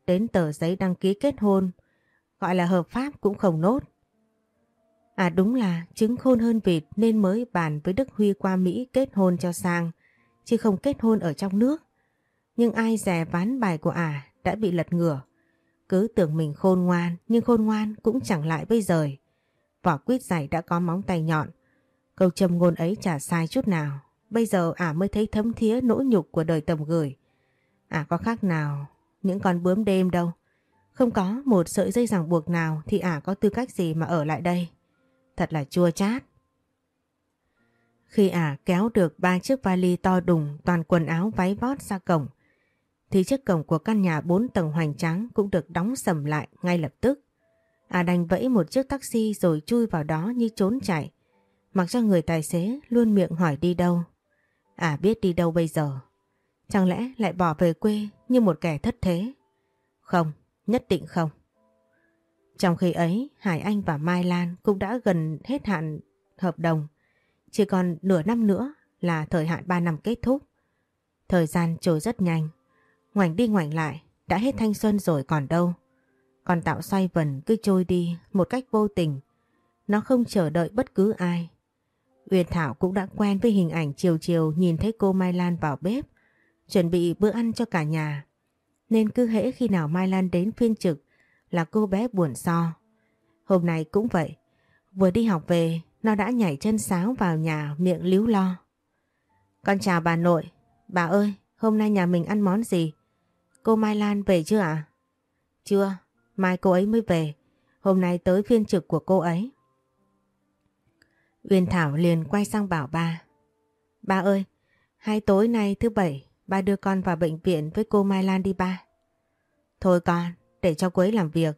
Đến tờ giấy đăng ký kết hôn, gọi là hợp pháp cũng không nốt. À đúng là trứng khôn hơn vịt nên mới bàn với Đức Huy qua Mỹ kết hôn cho sang, chứ không kết hôn ở trong nước. Nhưng ai dè ván bài của ả đã bị lật ngửa. Cứ tưởng mình khôn ngoan nhưng khôn ngoan cũng chẳng lại bây giờ. Vỏ quýt dày đã có móng tay nhọn. Câu châm ngôn ấy chả sai chút nào. Bây giờ ả mới thấy thấm thía nỗi nhục của đời tầm gửi. Ả có khác nào những con bướm đêm đâu. Không có một sợi dây ràng buộc nào thì ả có tư cách gì mà ở lại đây. Thật là chua chát. Khi ả kéo được ba chiếc vali to đùng toàn quần áo váy vót ra cổng, thì chiếc cổng của căn nhà bốn tầng hoành tráng cũng được đóng sầm lại ngay lập tức. Ả đành vẫy một chiếc taxi rồi chui vào đó như trốn chạy, mặc cho người tài xế luôn miệng hỏi đi đâu. Ả biết đi đâu bây giờ. Chẳng lẽ lại bỏ về quê như một kẻ thất thế? Không, nhất định không. Trong khi ấy, Hải Anh và Mai Lan cũng đã gần hết hạn hợp đồng. Chỉ còn nửa năm nữa là thời hạn 3 năm kết thúc. Thời gian trôi rất nhanh. Ngoảnh đi ngoảnh lại, đã hết thanh xuân rồi còn đâu. Còn tạo xoay vần cứ trôi đi một cách vô tình. Nó không chờ đợi bất cứ ai. Uyên Thảo cũng đã quen với hình ảnh chiều chiều nhìn thấy cô Mai Lan vào bếp, chuẩn bị bữa ăn cho cả nhà. Nên cứ hễ khi nào Mai Lan đến phiên trực là cô bé buồn so. Hôm nay cũng vậy, vừa đi học về nó đã nhảy chân sáo vào nhà miệng líu lo. Con chào bà nội, bà ơi, hôm nay nhà mình ăn món gì? Cô Mai Lan về chưa ạ? Chưa, mai cô ấy mới về, hôm nay tới phiên trực của cô ấy. Uyên Thảo liền quay sang bảo ba. Ba ơi, hai tối nay thứ bảy, ba đưa con vào bệnh viện với cô Mai Lan đi ba. Thôi con, để cho cô ấy làm việc.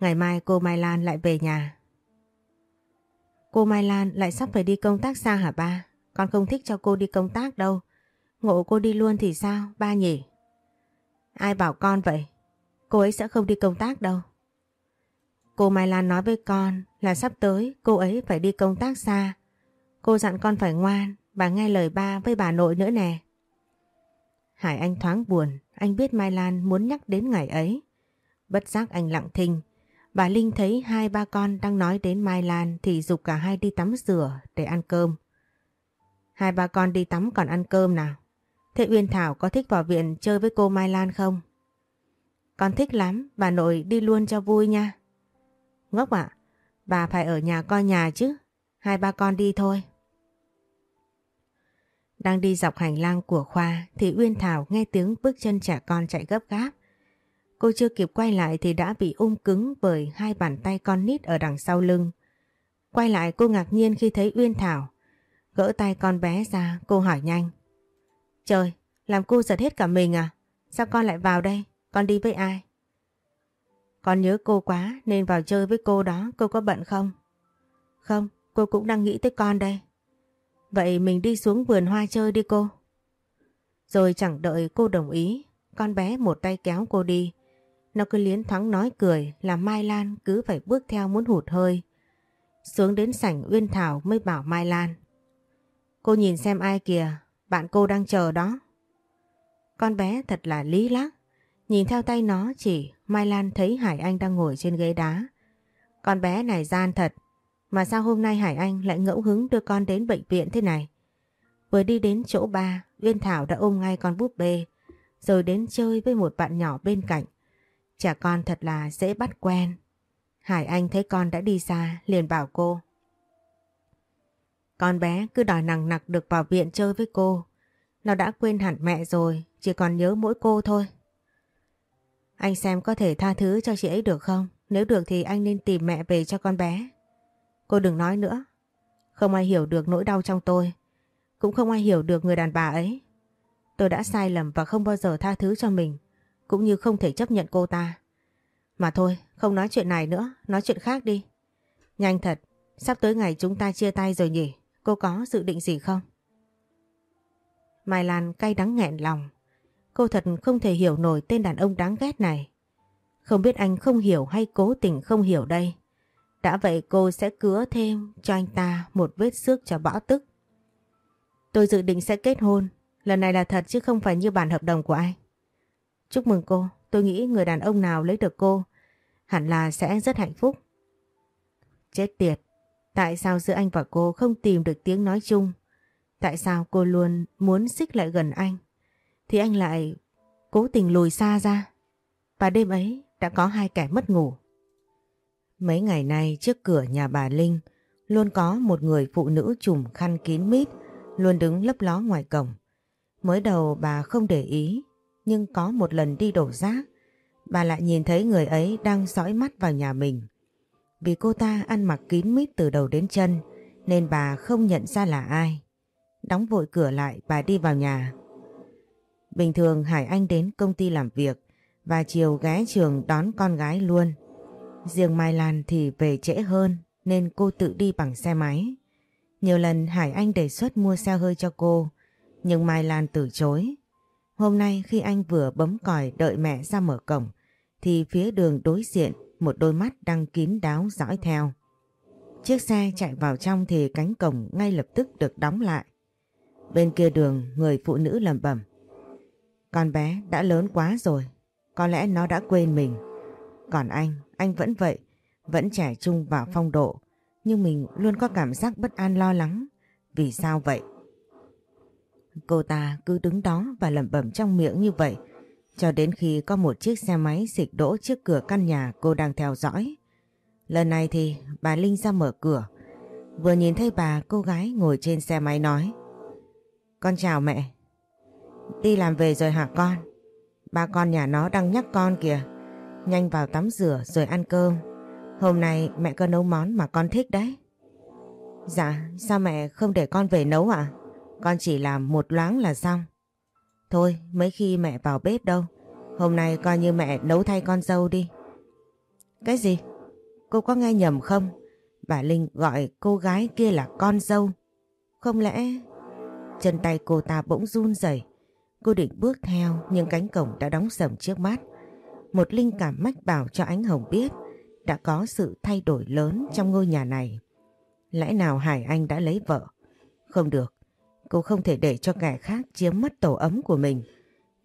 Ngày mai cô Mai Lan lại về nhà. Cô Mai Lan lại sắp phải đi công tác xa hả ba? Con không thích cho cô đi công tác đâu. Ngộ cô đi luôn thì sao, ba nhỉ? Ai bảo con vậy? cô ấy sẽ không đi công tác đâu. Cô Mai Lan nói với con là sắp tới cô ấy phải đi công tác xa. Cô dặn con phải ngoan và nghe lời ba với bà nội nữa nè. Hải Anh thoáng buồn, anh biết Mai Lan muốn nhắc đến ngày ấy. Bất giác anh lặng thinh. Bà Linh thấy hai ba con đang nói đến Mai Lan thì dục cả hai đi tắm rửa để ăn cơm. Hai ba con đi tắm còn ăn cơm nào. Thế Uyên Thảo có thích vào viện chơi với cô Mai Lan không? Con thích lắm, bà nội đi luôn cho vui nha. Ngốc ạ, bà phải ở nhà coi nhà chứ. Hai ba con đi thôi. Đang đi dọc hành lang của khoa thì Uyên Thảo nghe tiếng bước chân trẻ con chạy gấp gáp. Cô chưa kịp quay lại thì đã bị ôm cứng bởi hai bàn tay con nít ở đằng sau lưng. Quay lại cô ngạc nhiên khi thấy Uyên Thảo. Gỡ tay con bé ra cô hỏi nhanh. Trời, làm cô giật hết cả mình à? Sao con lại vào đây? Con đi với ai? Con nhớ cô quá nên vào chơi với cô đó, cô có bận không? Không, cô cũng đang nghĩ tới con đây. Vậy mình đi xuống vườn hoa chơi đi cô. Rồi chẳng đợi cô đồng ý, con bé một tay kéo cô đi. Nó cứ liến thoáng nói cười làm Mai Lan cứ phải bước theo muốn hụt hơi. Xuống đến sảnh Uyên Thảo mới bảo Mai Lan. Cô nhìn xem ai kìa, bạn cô đang chờ đó. Con bé thật là lý lắc. Nhìn theo tay nó chỉ Mai Lan thấy Hải Anh đang ngồi trên ghế đá. Con bé này gian thật. Mà sao hôm nay Hải Anh lại ngẫu hứng đưa con đến bệnh viện thế này? Vừa đi đến chỗ ba, Uyên Thảo đã ôm ngay con búp bê, rồi đến chơi với một bạn nhỏ bên cạnh. Trẻ con thật là dễ bắt quen. Hải Anh thấy con đã đi xa, liền bảo cô. Con bé cứ đòi nặng nặc được vào viện chơi với cô. Nó đã quên hẳn mẹ rồi, chỉ còn nhớ mỗi cô thôi. Anh xem có thể tha thứ cho chị ấy được không? Nếu được thì anh nên tìm mẹ về cho con bé. Cô đừng nói nữa. Không ai hiểu được nỗi đau trong tôi. Cũng không ai hiểu được người đàn bà ấy. Tôi đã sai lầm và không bao giờ tha thứ cho mình. Cũng như không thể chấp nhận cô ta. Mà thôi, không nói chuyện này nữa. Nói chuyện khác đi. Nhanh thật, sắp tới ngày chúng ta chia tay rồi nhỉ? Cô có dự định gì không? Mai Lan cay đắng nghẹn lòng. Cô thật không thể hiểu nổi tên đàn ông đáng ghét này. Không biết anh không hiểu hay cố tình không hiểu đây. Đã vậy cô sẽ cứa thêm cho anh ta một vết xước cho bỏ tức. Tôi dự định sẽ kết hôn. Lần này là thật chứ không phải như bản hợp đồng của anh. Chúc mừng cô. Tôi nghĩ người đàn ông nào lấy được cô hẳn là sẽ rất hạnh phúc. Chết tiệt. Tại sao giữa anh và cô không tìm được tiếng nói chung? Tại sao cô luôn muốn xích lại gần anh? Thì anh lại cố tình lùi xa ra. Và đêm ấy đã có hai kẻ mất ngủ. Mấy ngày nay trước cửa nhà bà Linh, luôn có một người phụ nữ trùm khăn kín mít, luôn đứng lấp ló ngoài cổng. Mới đầu bà không để ý nhưng có một lần đi đổ rác bà lại nhìn thấy người ấy đang dõi mắt vào nhà mình. Vì cô ta ăn mặc kín mít từ đầu đến chân, nên bà không nhận ra là ai. Đóng vội cửa lại, bà đi vào nhà. Bình thường Hải Anh đến công ty làm việc và chiều ghé trường đón con gái luôn. Riêng Mai Lan thì về trễ hơn, nên cô tự đi bằng xe máy. Nhiều lần Hải Anh đề xuất mua xe hơi cho cô, nhưng Mai Lan từ chối. Hôm nay khi anh vừa bấm còi đợi mẹ ra mở cổng thì phía đường đối diện một đôi mắt đang kín đáo dõi theo. Chiếc xe chạy vào trong thì cánh cổng ngay lập tức được đóng lại. Bên kia đường người phụ nữ lầm bẩm. Con bé đã lớn quá rồi, có lẽ nó đã quên mình. Còn anh, anh vẫn vậy, vẫn trẻ trung và phong độ, nhưng mình luôn có cảm giác bất an lo lắng. Vì sao vậy? Cô ta cứ đứng đó và lẩm bẩm trong miệng như vậy, cho đến khi có một chiếc xe máy xịt đỗ trước cửa căn nhà cô đang theo dõi. Lần này thì bà Linh ra mở cửa. Vừa nhìn thấy bà cô gái ngồi trên xe máy nói Con chào mẹ. Đi làm về rồi hả con? Ba con nhà nó đang nhắc con kìa. Nhanh vào tắm rửa rồi ăn cơm. Hôm nay mẹ có nấu món mà con thích đấy. Dạ, sao mẹ không để con về nấu ạ? Con chỉ làm một loáng là xong. Thôi, mấy khi mẹ vào bếp đâu. Hôm nay coi như mẹ nấu thay con dâu đi. Cái gì? Cô có nghe nhầm không? Bà Linh gọi cô gái kia là con dâu. Không lẽ... Chân tay cô ta bỗng run rẩy. Cô định bước theo nhưng cánh cổng đã đóng sầm trước mắt. một linh cảm mách bảo cho ánh Hồng biết đã có sự thay đổi lớn trong ngôi nhà này. Lẽ nào Hải Anh đã lấy vợ? Không được, cô không thể để cho kẻ khác chiếm mất tổ ấm của mình.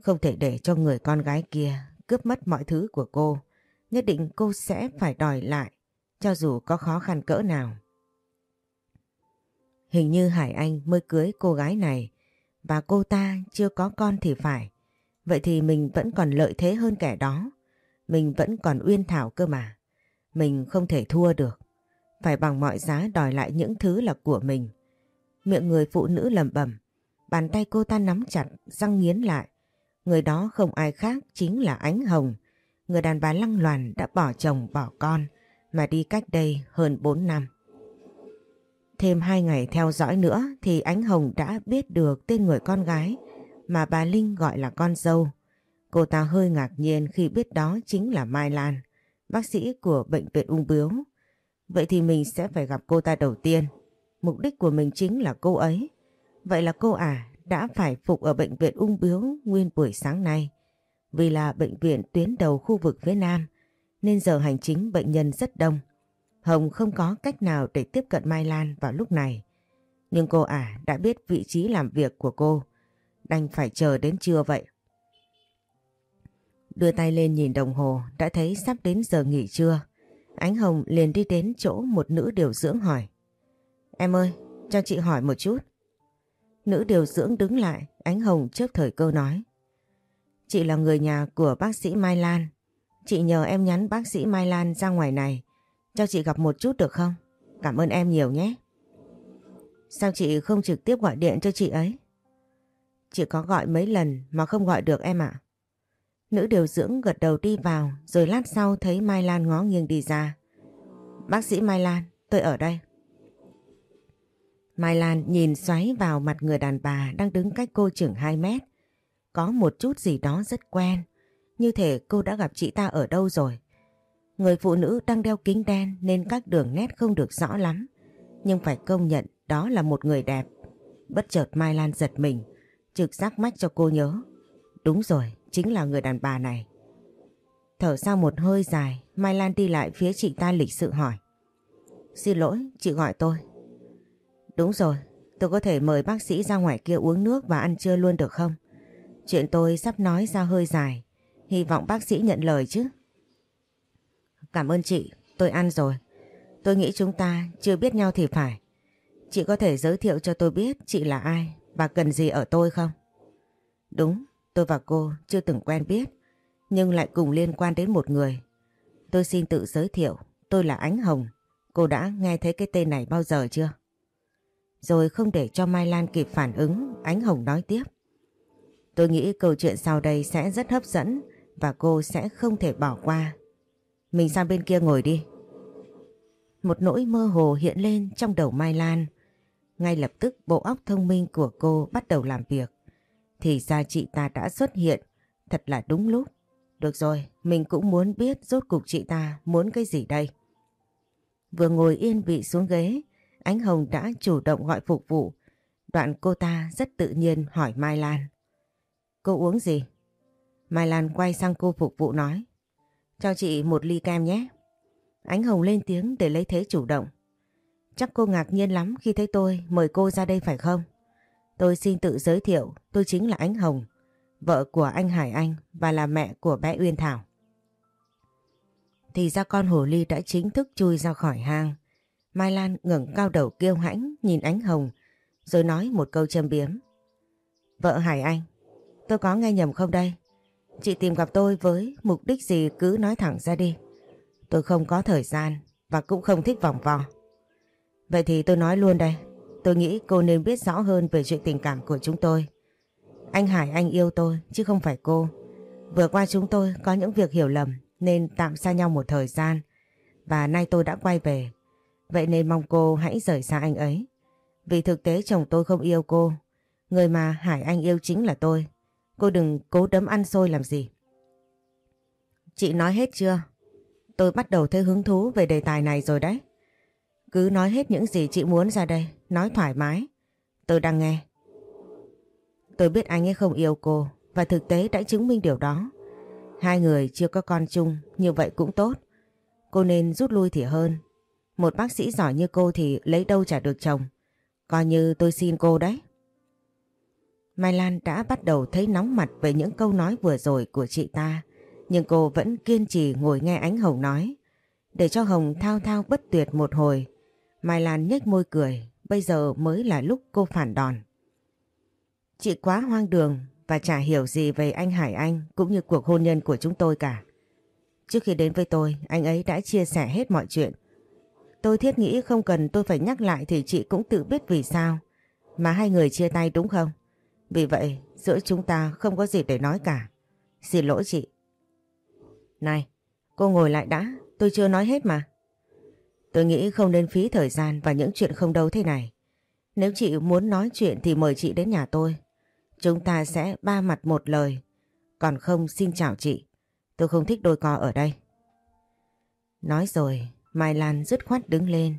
Không thể để cho người con gái kia cướp mất mọi thứ của cô. Nhất định cô sẽ phải đòi lại, cho dù có khó khăn cỡ nào. Hình như Hải Anh mới cưới cô gái này và cô ta chưa có con thì phải. Vậy thì mình vẫn còn lợi thế hơn kẻ đó. Mình vẫn còn uyên thảo cơ mà. Mình không thể thua được. Phải bằng mọi giá đòi lại những thứ là của mình. Miệng người phụ nữ lẩm bẩm Bàn tay cô ta nắm chặt, răng nghiến lại. Người đó không ai khác chính là Ánh Hồng. Người đàn bà lăng loàn đã bỏ chồng bỏ con mà đi cách đây hơn 4 năm. Thêm hai ngày theo dõi nữa thì Ánh Hồng đã biết được tên người con gái mà bà Linh gọi là con dâu. Cô ta hơi ngạc nhiên khi biết đó chính là Mai Lan, bác sĩ của bệnh viện ung bướu. Vậy thì mình sẽ phải gặp cô ta đầu tiên. Mục đích của mình chính là cô ấy. Vậy là cô à đã phải phục ở bệnh viện ung bướu nguyên buổi sáng nay. Vì là bệnh viện tuyến đầu khu vực phía Nam, nên giờ hành chính bệnh nhân rất đông. Hồng không có cách nào để tiếp cận Mai Lan vào lúc này. Nhưng cô ả đã biết vị trí làm việc của cô. Đành phải chờ đến trưa vậy. Đưa tay lên nhìn đồng hồ, đã thấy sắp đến giờ nghỉ trưa. Ánh Hồng liền đi đến chỗ một nữ điều dưỡng hỏi. Em ơi, cho chị hỏi một chút. Nữ điều dưỡng đứng lại, Ánh Hồng trước thời cơ nói. Chị là người nhà của bác sĩ Mai Lan. Chị nhờ em nhắn bác sĩ Mai Lan ra ngoài này cho chị gặp một chút được không? Cảm ơn em nhiều nhé. Sao chị không trực tiếp gọi điện cho chị ấy? Chị có gọi mấy lần mà không gọi được em ạ. Nữ điều dưỡng gật đầu đi vào rồi lát sau thấy Mai Lan ngó nghiêng đi ra. Bác sĩ Mai Lan, tôi ở đây. Mai Lan nhìn xoáy vào mặt người đàn bà đang đứng cách cô chừng 2 mét. Có một chút gì đó rất quen, như thể cô đã gặp chị ta ở đâu rồi. Người phụ nữ đang đeo kính đen nên các đường nét không được rõ lắm. Nhưng phải công nhận đó là một người đẹp. Bất chợt Mai Lan giật mình, trực giác mách cho cô nhớ. Đúng rồi, chính là người đàn bà này. Thở sau một hơi dài, Mai Lan đi lại phía chị ta lịch sự hỏi. Xin lỗi, chị gọi tôi. Đúng rồi, tôi có thể mời bác sĩ ra ngoài kia uống nước và ăn trưa luôn được không? Chuyện tôi sắp nói ra hơi dài, hy vọng bác sĩ nhận lời chứ. Cảm ơn chị, tôi ăn rồi. Tôi nghĩ chúng ta chưa biết nhau thì phải. Chị có thể giới thiệu cho tôi biết chị là ai và cần gì ở tôi không? Đúng, tôi và cô chưa từng quen biết, nhưng lại cùng liên quan đến một người. Tôi xin tự giới thiệu, tôi là Ánh Hồng. Cô đã nghe thấy cái tên này bao giờ chưa? Rồi không để cho Mai Lan kịp phản ứng, Ánh Hồng nói tiếp. Tôi nghĩ câu chuyện sau đây sẽ rất hấp dẫn và cô sẽ không thể bỏ qua mình sang bên kia ngồi đi. Một nỗi mơ hồ hiện lên trong đầu Mai Lan. Ngay lập tức bộ óc thông minh của cô bắt đầu làm việc. Thì ra chị ta đã xuất hiện, thật là đúng lúc. Được rồi, mình cũng muốn biết rốt cục chị ta muốn cái gì đây. Vừa ngồi yên vị xuống ghế, Ánh Hồng đã chủ động gọi phục vụ. Đoạn cô ta rất tự nhiên hỏi Mai Lan. Cô uống gì? Mai Lan quay sang cô phục vụ nói. Cho chị một ly kem nhé. Ánh Hồng lên tiếng để lấy thế chủ động. Chắc cô ngạc nhiên lắm khi thấy tôi mời cô ra đây phải không? Tôi xin tự giới thiệu, tôi chính là Ánh Hồng, vợ của anh Hải Anh và là mẹ của bé Uyên Thảo. Thì ra con hồ ly đã chính thức chui ra khỏi hang. Mai Lan ngẩng cao đầu kêu hãnh nhìn Ánh Hồng rồi nói một câu châm biếm. Vợ Hải Anh, tôi có nghe nhầm không đây? Chị tìm gặp tôi với mục đích gì cứ nói thẳng ra đi. Tôi không có thời gian và cũng không thích vòng vo. Vậy thì tôi nói luôn đây. Tôi nghĩ cô nên biết rõ hơn về chuyện tình cảm của chúng tôi. Anh Hải anh yêu tôi chứ không phải cô. Vừa qua chúng tôi có những việc hiểu lầm nên tạm xa nhau một thời gian. Và nay tôi đã quay về. Vậy nên mong cô hãy rời xa anh ấy. Vì thực tế chồng tôi không yêu cô. Người mà Hải Anh yêu chính là tôi. Cô đừng cố đấm ăn xôi làm gì. Chị nói hết chưa? Tôi bắt đầu thấy hứng thú về đề tài này rồi đấy. Cứ nói hết những gì chị muốn ra đây, nói thoải mái. Tôi đang nghe. Tôi biết anh ấy không yêu cô và thực tế đã chứng minh điều đó. Hai người chưa có con chung, như vậy cũng tốt. Cô nên rút lui thì hơn. Một bác sĩ giỏi như cô thì lấy đâu trả được chồng. Coi như tôi xin cô đấy. Mai Lan đã bắt đầu thấy nóng mặt về những câu nói vừa rồi của chị ta. Nhưng cô vẫn kiên trì ngồi nghe ánh Hồng nói. Để cho Hồng thao thao bất tuyệt một hồi. Mai Lan nhếch môi cười. Bây giờ mới là lúc cô phản đòn. Chị quá hoang đường và chả hiểu gì về anh Hải Anh cũng như cuộc hôn nhân của chúng tôi cả. Trước khi đến với tôi, anh ấy đã chia sẻ hết mọi chuyện. Tôi thiết nghĩ không cần tôi phải nhắc lại thì chị cũng tự biết vì sao mà hai người chia tay đúng không? Vì vậy, giữa chúng ta không có gì để nói cả. Xin lỗi chị. Này, cô ngồi lại đã, tôi chưa nói hết mà. Tôi nghĩ không nên phí thời gian vào những chuyện không đâu thế này. Nếu chị muốn nói chuyện thì mời chị đến nhà tôi. Chúng ta sẽ ba mặt một lời. Còn không xin chào chị. Tôi không thích đôi co ở đây. Nói rồi, Mai Lan dứt khoát đứng lên.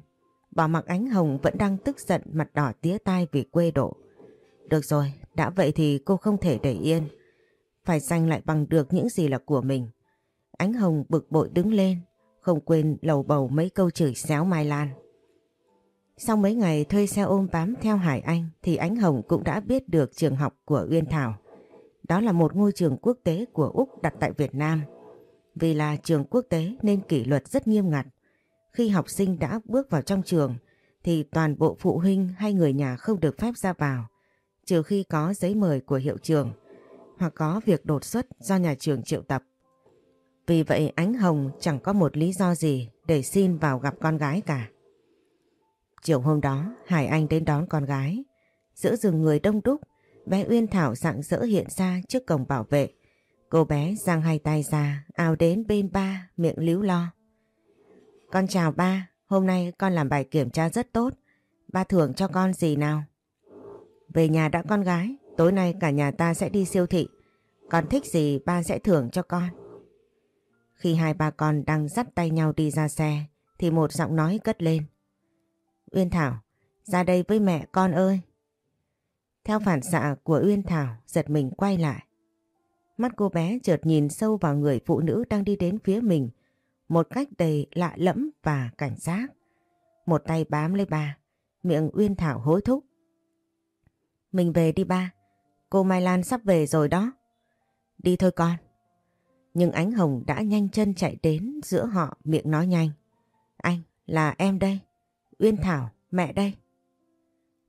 Bỏ mặc ánh hồng vẫn đang tức giận mặt đỏ tía tai vì quê độ. Được rồi, đã vậy thì cô không thể để yên. Phải giành lại bằng được những gì là của mình. Ánh hồng bực bội đứng lên, không quên lầu bầu mấy câu chửi xéo Mai Lan. Sau mấy ngày thuê xe ôm bám theo Hải Anh thì Ánh Hồng cũng đã biết được trường học của Uyên Thảo. Đó là một ngôi trường quốc tế của Úc đặt tại Việt Nam. Vì là trường quốc tế nên kỷ luật rất nghiêm ngặt. Khi học sinh đã bước vào trong trường thì toàn bộ phụ huynh hay người nhà không được phép ra vào trừ khi có giấy mời của hiệu trường hoặc có việc đột xuất do nhà trường triệu tập. Vì vậy Ánh Hồng chẳng có một lý do gì để xin vào gặp con gái cả. Chiều hôm đó Hải Anh đến đón con gái. Giữa rừng người đông đúc, bé Uyên Thảo sạng rỡ hiện ra trước cổng bảo vệ. Cô bé giang hai tay ra, ao đến bên ba, miệng líu lo. Con chào ba, hôm nay con làm bài kiểm tra rất tốt. Ba thưởng cho con gì nào? Về nhà đã con gái, tối nay cả nhà ta sẽ đi siêu thị. Con thích gì ba sẽ thưởng cho con. Khi hai ba con đang dắt tay nhau đi ra xe thì một giọng nói cất lên. Uyên Thảo, ra đây với mẹ con ơi. Theo phản xạ của Uyên Thảo giật mình quay lại. Mắt cô bé chợt nhìn sâu vào người phụ nữ đang đi đến phía mình một cách đầy lạ lẫm và cảnh giác. Một tay bám lấy ba, miệng Uyên Thảo hối thúc. Mình về đi ba, cô Mai Lan sắp về rồi đó. Đi thôi con. Nhưng ánh hồng đã nhanh chân chạy đến giữa họ miệng nói nhanh. Anh, là em đây. Uyên Thảo, mẹ đây.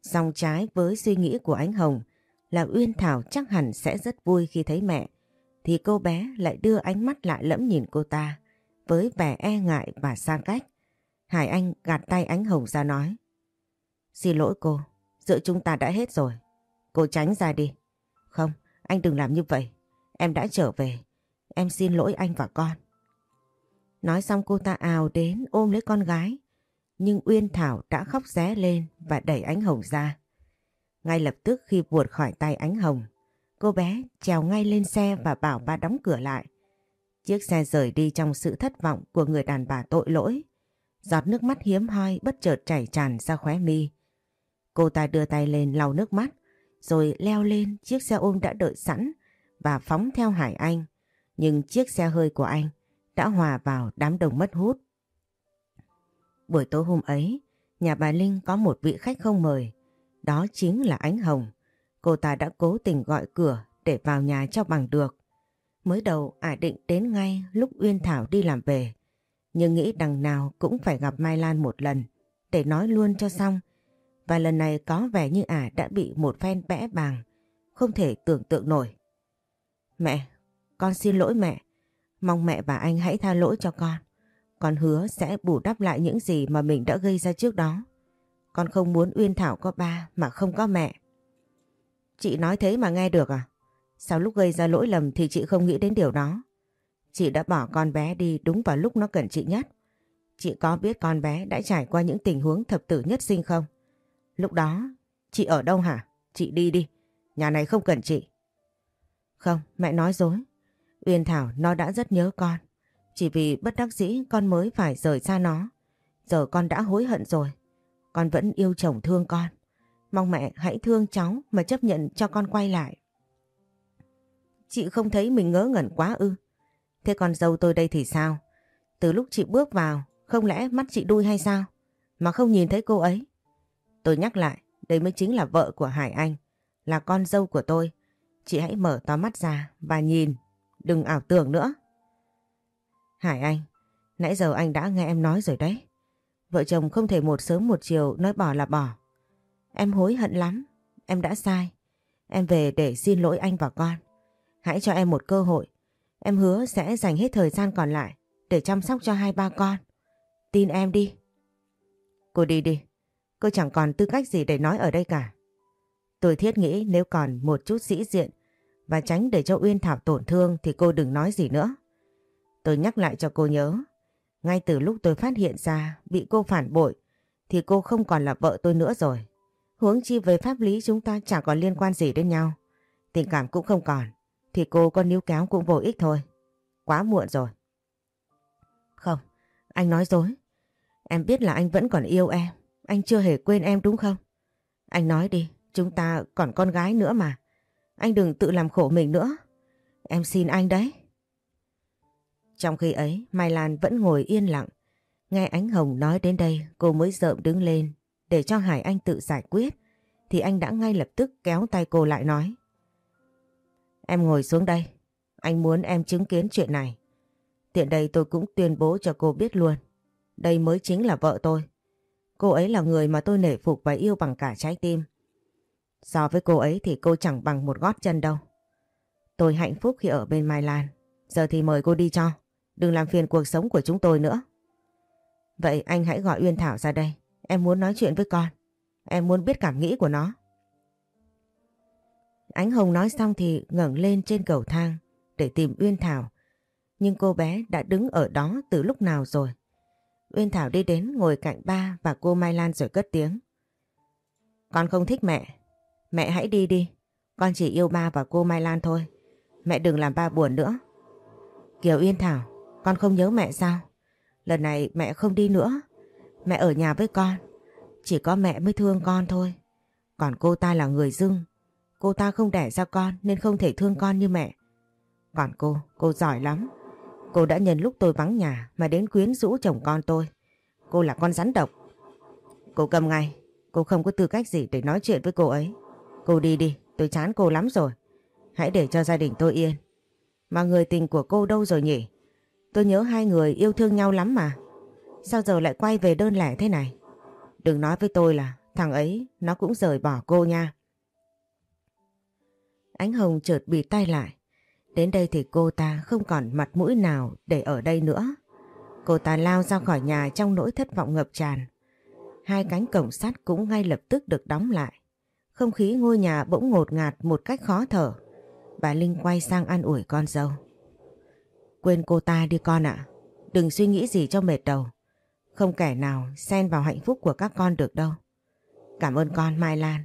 Dòng trái với suy nghĩ của ánh hồng là Uyên Thảo chắc hẳn sẽ rất vui khi thấy mẹ. Thì cô bé lại đưa ánh mắt lại lẫm nhìn cô ta với vẻ e ngại và xa cách. Hải Anh gạt tay ánh hồng ra nói. Xin lỗi cô, giữa chúng ta đã hết rồi. Cô tránh ra đi. Không, anh đừng làm như vậy. Em đã trở về. Em xin lỗi anh và con. Nói xong cô ta ào đến ôm lấy con gái. Nhưng Uyên Thảo đã khóc ré lên và đẩy ánh hồng ra. Ngay lập tức khi vụt khỏi tay ánh hồng, cô bé trèo ngay lên xe và bảo ba đóng cửa lại. Chiếc xe rời đi trong sự thất vọng của người đàn bà tội lỗi. Giọt nước mắt hiếm hoi bất chợt chảy tràn ra khóe mi. Cô ta đưa tay lên lau nước mắt rồi leo lên chiếc xe ôm đã đợi sẵn và phóng theo Hải Anh. Nhưng chiếc xe hơi của anh đã hòa vào đám đông mất hút. Buổi tối hôm ấy, nhà bà Linh có một vị khách không mời. Đó chính là Ánh Hồng. Cô ta đã cố tình gọi cửa để vào nhà cho bằng được. Mới đầu ả định đến ngay lúc Uyên Thảo đi làm về. Nhưng nghĩ đằng nào cũng phải gặp Mai Lan một lần để nói luôn cho xong và lần này có vẻ như ả đã bị một phen bẽ bàng, không thể tưởng tượng nổi. Mẹ, con xin lỗi mẹ. Mong mẹ và anh hãy tha lỗi cho con. Con hứa sẽ bù đắp lại những gì mà mình đã gây ra trước đó. Con không muốn Uyên Thảo có ba mà không có mẹ. Chị nói thế mà nghe được à? Sau lúc gây ra lỗi lầm thì chị không nghĩ đến điều đó? Chị đã bỏ con bé đi đúng vào lúc nó cần chị nhất. Chị có biết con bé đã trải qua những tình huống thập tử nhất sinh không? Lúc đó, chị ở đâu hả? Chị đi đi, nhà này không cần chị. Không, mẹ nói dối. Uyên Thảo nó đã rất nhớ con. Chỉ vì bất đắc dĩ con mới phải rời xa nó. Giờ con đã hối hận rồi. Con vẫn yêu chồng thương con. Mong mẹ hãy thương cháu mà chấp nhận cho con quay lại. Chị không thấy mình ngớ ngẩn quá ư. Thế con dâu tôi đây thì sao? Từ lúc chị bước vào, không lẽ mắt chị đuôi hay sao? Mà không nhìn thấy cô ấy. Tôi nhắc lại, đây mới chính là vợ của Hải Anh, là con dâu của tôi. Chị hãy mở to mắt ra và nhìn, đừng ảo tưởng nữa. Hải Anh, nãy giờ anh đã nghe em nói rồi đấy. Vợ chồng không thể một sớm một chiều nói bỏ là bỏ. Em hối hận lắm, em đã sai. Em về để xin lỗi anh và con. Hãy cho em một cơ hội. Em hứa sẽ dành hết thời gian còn lại để chăm sóc cho hai ba con. Tin em đi. Cô đi đi. Cô chẳng còn tư cách gì để nói ở đây cả. Tôi thiết nghĩ nếu còn một chút sĩ diện và tránh để cho Uyên Thảo tổn thương thì cô đừng nói gì nữa. Tôi nhắc lại cho cô nhớ. Ngay từ lúc tôi phát hiện ra bị cô phản bội thì cô không còn là vợ tôi nữa rồi. Huống chi về pháp lý chúng ta chẳng còn liên quan gì đến nhau. Tình cảm cũng không còn. Thì cô có níu kéo cũng vô ích thôi. Quá muộn rồi. Không, anh nói dối. Em biết là anh vẫn còn yêu em. Anh chưa hề quên em đúng không? Anh nói đi, chúng ta còn con gái nữa mà. Anh đừng tự làm khổ mình nữa. Em xin anh đấy. Trong khi ấy, Mai Lan vẫn ngồi yên lặng. Nghe Ánh Hồng nói đến đây, cô mới rợm đứng lên để cho Hải Anh tự giải quyết. Thì anh đã ngay lập tức kéo tay cô lại nói. Em ngồi xuống đây. Anh muốn em chứng kiến chuyện này. Tiện đây tôi cũng tuyên bố cho cô biết luôn. Đây mới chính là vợ tôi. Cô ấy là người mà tôi nể phục và yêu bằng cả trái tim. So với cô ấy thì cô chẳng bằng một gót chân đâu. Tôi hạnh phúc khi ở bên Mai Lan. Giờ thì mời cô đi cho. Đừng làm phiền cuộc sống của chúng tôi nữa. Vậy anh hãy gọi Uyên Thảo ra đây. Em muốn nói chuyện với con. Em muốn biết cảm nghĩ của nó. Ánh Hồng nói xong thì ngẩng lên trên cầu thang để tìm Uyên Thảo. Nhưng cô bé đã đứng ở đó từ lúc nào rồi. Uyên Thảo đi đến ngồi cạnh ba và cô Mai Lan rồi cất tiếng. Con không thích mẹ. Mẹ hãy đi đi. Con chỉ yêu ba và cô Mai Lan thôi. Mẹ đừng làm ba buồn nữa. Kiều Uyên Thảo, con không nhớ mẹ sao? Lần này mẹ không đi nữa. Mẹ ở nhà với con. Chỉ có mẹ mới thương con thôi. Còn cô ta là người dưng. Cô ta không đẻ ra con nên không thể thương con như mẹ. Còn cô, cô giỏi lắm. Cô đã nhân lúc tôi vắng nhà mà đến quyến rũ chồng con tôi. Cô là con rắn độc. Cô cầm ngay. Cô không có tư cách gì để nói chuyện với cô ấy. Cô đi đi, tôi chán cô lắm rồi. Hãy để cho gia đình tôi yên. Mà người tình của cô đâu rồi nhỉ? Tôi nhớ hai người yêu thương nhau lắm mà. Sao giờ lại quay về đơn lẻ thế này? Đừng nói với tôi là thằng ấy nó cũng rời bỏ cô nha. Ánh Hồng chợt bị tay lại. Đến đây thì cô ta không còn mặt mũi nào để ở đây nữa. Cô ta lao ra khỏi nhà trong nỗi thất vọng ngập tràn. Hai cánh cổng sắt cũng ngay lập tức được đóng lại. Không khí ngôi nhà bỗng ngột ngạt một cách khó thở. Bà Linh quay sang an ủi con dâu. Quên cô ta đi con ạ. Đừng suy nghĩ gì cho mệt đầu. Không kẻ nào xen vào hạnh phúc của các con được đâu. Cảm ơn con, Mai Lan.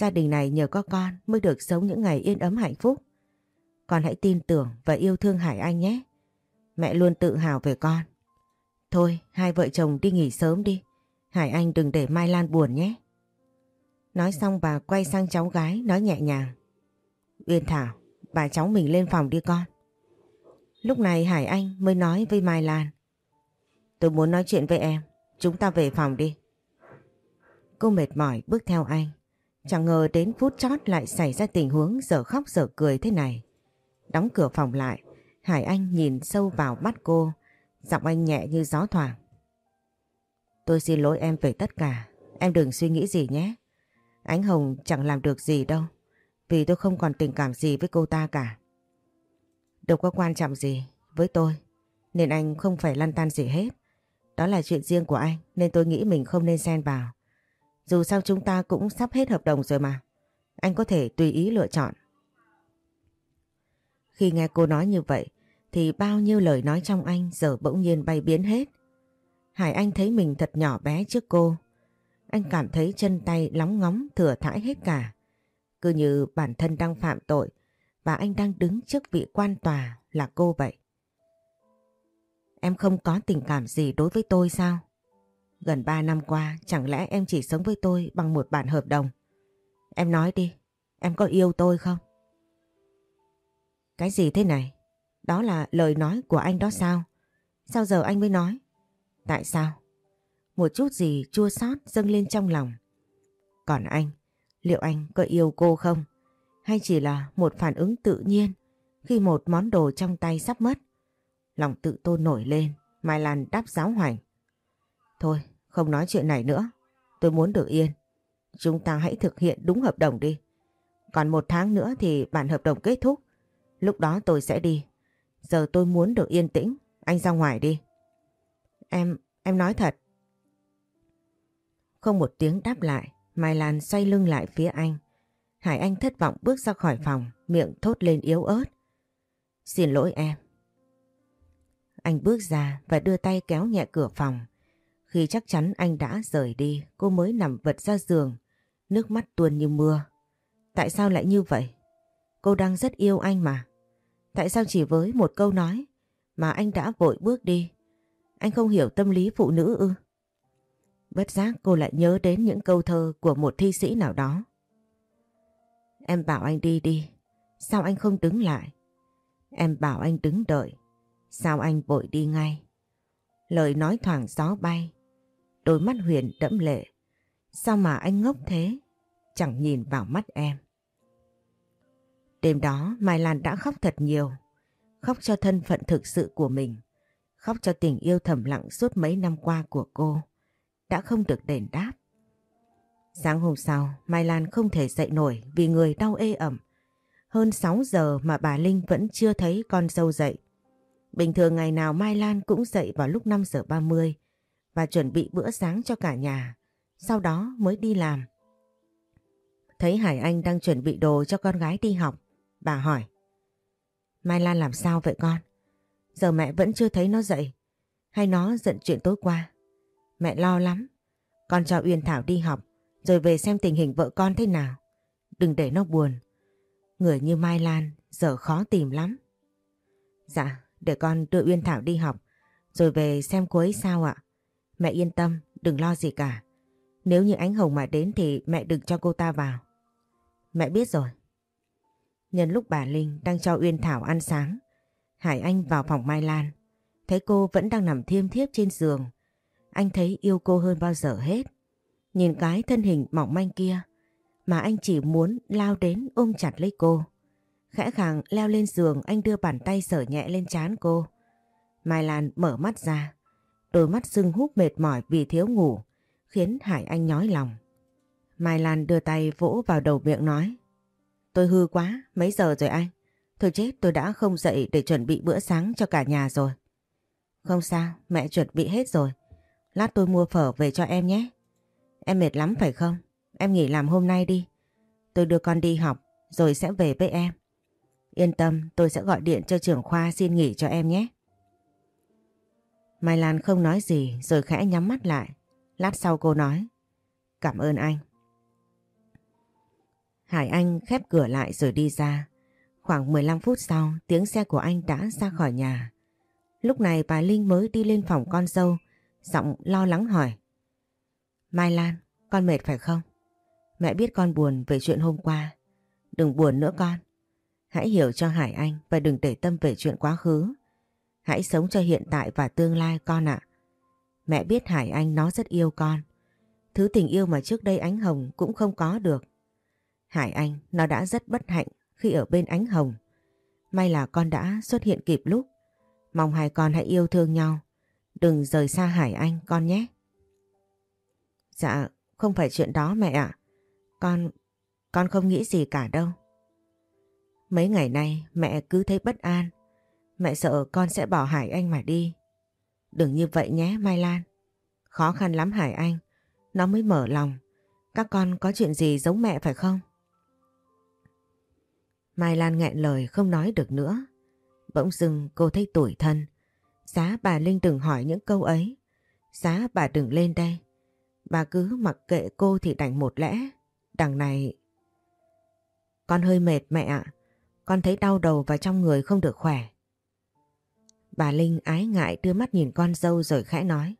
Gia đình này nhờ có con mới được sống những ngày yên ấm hạnh phúc. Con hãy tin tưởng và yêu thương Hải Anh nhé. Mẹ luôn tự hào về con. Thôi, hai vợ chồng đi nghỉ sớm đi. Hải Anh đừng để Mai Lan buồn nhé. Nói xong bà quay sang cháu gái nói nhẹ nhàng. Uyên Thảo, bà cháu mình lên phòng đi con. Lúc này Hải Anh mới nói với Mai Lan. Tôi muốn nói chuyện với em, chúng ta về phòng đi. Cô mệt mỏi bước theo anh. Chẳng ngờ đến phút chót lại xảy ra tình huống giờ khóc giờ cười thế này. Đóng cửa phòng lại, Hải Anh nhìn sâu vào mắt cô, giọng anh nhẹ như gió thoảng. Tôi xin lỗi em về tất cả, em đừng suy nghĩ gì nhé. Ánh Hồng chẳng làm được gì đâu, vì tôi không còn tình cảm gì với cô ta cả. Đâu có quan trọng gì với tôi, nên anh không phải lăn tan gì hết. Đó là chuyện riêng của anh, nên tôi nghĩ mình không nên xen vào. Dù sao chúng ta cũng sắp hết hợp đồng rồi mà. Anh có thể tùy ý lựa chọn. Khi nghe cô nói như vậy, thì bao nhiêu lời nói trong anh giờ bỗng nhiên bay biến hết. Hải Anh thấy mình thật nhỏ bé trước cô. Anh cảm thấy chân tay lóng ngóng thừa thãi hết cả. Cứ như bản thân đang phạm tội và anh đang đứng trước vị quan tòa là cô vậy. Em không có tình cảm gì đối với tôi sao? Gần 3 năm qua chẳng lẽ em chỉ sống với tôi bằng một bản hợp đồng? Em nói đi, em có yêu tôi không? Cái gì thế này? Đó là lời nói của anh đó sao? Sao giờ anh mới nói? Tại sao? Một chút gì chua xót dâng lên trong lòng. Còn anh, liệu anh có yêu cô không? Hay chỉ là một phản ứng tự nhiên khi một món đồ trong tay sắp mất? Lòng tự tôn nổi lên, Mai Lan đáp giáo hoành. Thôi, không nói chuyện này nữa. Tôi muốn được yên. Chúng ta hãy thực hiện đúng hợp đồng đi. Còn một tháng nữa thì bản hợp đồng kết thúc. Lúc đó tôi sẽ đi. Giờ tôi muốn được yên tĩnh. Anh ra ngoài đi. Em, em nói thật. Không một tiếng đáp lại. Mai Lan xoay lưng lại phía anh. Hải Anh thất vọng bước ra khỏi phòng, miệng thốt lên yếu ớt. Xin lỗi em. Anh bước ra và đưa tay kéo nhẹ cửa phòng. Khi chắc chắn anh đã rời đi, cô mới nằm vật ra giường, nước mắt tuôn như mưa. Tại sao lại như vậy? Cô đang rất yêu anh mà. Tại sao chỉ với một câu nói mà anh đã vội bước đi? Anh không hiểu tâm lý phụ nữ ư? Bất giác cô lại nhớ đến những câu thơ của một thi sĩ nào đó. Em bảo anh đi đi, sao anh không đứng lại? Em bảo anh đứng đợi, sao anh vội đi ngay? Lời nói thoảng gió bay, đôi mắt Huyền đẫm lệ. Sao mà anh ngốc thế? Chẳng nhìn vào mắt em. Đêm đó Mai Lan đã khóc thật nhiều. Khóc cho thân phận thực sự của mình. Khóc cho tình yêu thầm lặng suốt mấy năm qua của cô. Đã không được đền đáp. Sáng hôm sau, Mai Lan không thể dậy nổi vì người đau ê ẩm. Hơn 6 giờ mà bà Linh vẫn chưa thấy con dâu dậy. Bình thường ngày nào Mai Lan cũng dậy vào lúc 5 giờ 30 và chuẩn bị bữa sáng cho cả nhà, sau đó mới đi làm. Thấy Hải Anh đang chuẩn bị đồ cho con gái đi học, bà hỏi. Mai Lan làm sao vậy con? Giờ mẹ vẫn chưa thấy nó dậy, hay nó giận chuyện tối qua? Mẹ lo lắm, con cho Uyên Thảo đi học, rồi về xem tình hình vợ con thế nào. Đừng để nó buồn. Người như Mai Lan giờ khó tìm lắm. Dạ, để con đưa Uyên Thảo đi học, rồi về xem cô ấy sao ạ. Mẹ yên tâm, đừng lo gì cả. Nếu như ánh hồng mà đến thì mẹ đừng cho cô ta vào. Mẹ biết rồi. Nhân lúc bà Linh đang cho Uyên Thảo ăn sáng, Hải Anh vào phòng Mai Lan. Thấy cô vẫn đang nằm thiêm thiếp trên giường. Anh thấy yêu cô hơn bao giờ hết. Nhìn cái thân hình mỏng manh kia mà anh chỉ muốn lao đến ôm chặt lấy cô. Khẽ khàng leo lên giường anh đưa bàn tay sờ nhẹ lên trán cô. Mai Lan mở mắt ra. Đôi mắt sưng húp mệt mỏi vì thiếu ngủ khiến Hải Anh nhói lòng. Mai Lan đưa tay vỗ vào đầu miệng nói Tôi hư quá, mấy giờ rồi anh? Thôi chết tôi đã không dậy để chuẩn bị bữa sáng cho cả nhà rồi. Không sao, mẹ chuẩn bị hết rồi. Lát tôi mua phở về cho em nhé. Em mệt lắm phải không? Em nghỉ làm hôm nay đi. Tôi đưa con đi học rồi sẽ về với em. Yên tâm, tôi sẽ gọi điện cho trưởng khoa xin nghỉ cho em nhé. Mai Lan không nói gì rồi khẽ nhắm mắt lại. Lát sau cô nói. Cảm ơn anh. Hải Anh khép cửa lại rồi đi ra. Khoảng 15 phút sau, tiếng xe của anh đã ra khỏi nhà. Lúc này bà Linh mới đi lên phòng con dâu, giọng lo lắng hỏi. Mai Lan, con mệt phải không? Mẹ biết con buồn về chuyện hôm qua. Đừng buồn nữa con. Hãy hiểu cho Hải Anh và đừng để tâm về chuyện quá khứ. Hãy sống cho hiện tại và tương lai con ạ. Mẹ biết Hải Anh nó rất yêu con. Thứ tình yêu mà trước đây Ánh Hồng cũng không có được. Hải Anh nó đã rất bất hạnh khi ở bên Ánh Hồng. May là con đã xuất hiện kịp lúc. Mong hai con hãy yêu thương nhau. Đừng rời xa Hải Anh con nhé. Dạ, không phải chuyện đó mẹ ạ. Con, con không nghĩ gì cả đâu. Mấy ngày nay mẹ cứ thấy bất an. Mẹ sợ con sẽ bỏ Hải Anh mà đi. Đừng như vậy nhé, Mai Lan. Khó khăn lắm Hải Anh. Nó mới mở lòng. Các con có chuyện gì giống mẹ phải không? Mai Lan nghẹn lời, không nói được nữa. Bỗng dưng cô thấy tủi thân. Giá bà Linh đừng hỏi những câu ấy. Giá bà đừng lên đây. Bà cứ mặc kệ cô thì đành một lẽ. Đằng này... Con hơi mệt mẹ ạ. Con thấy đau đầu và trong người không được khỏe. Bà Linh ái ngại đưa mắt nhìn con dâu rồi khẽ nói.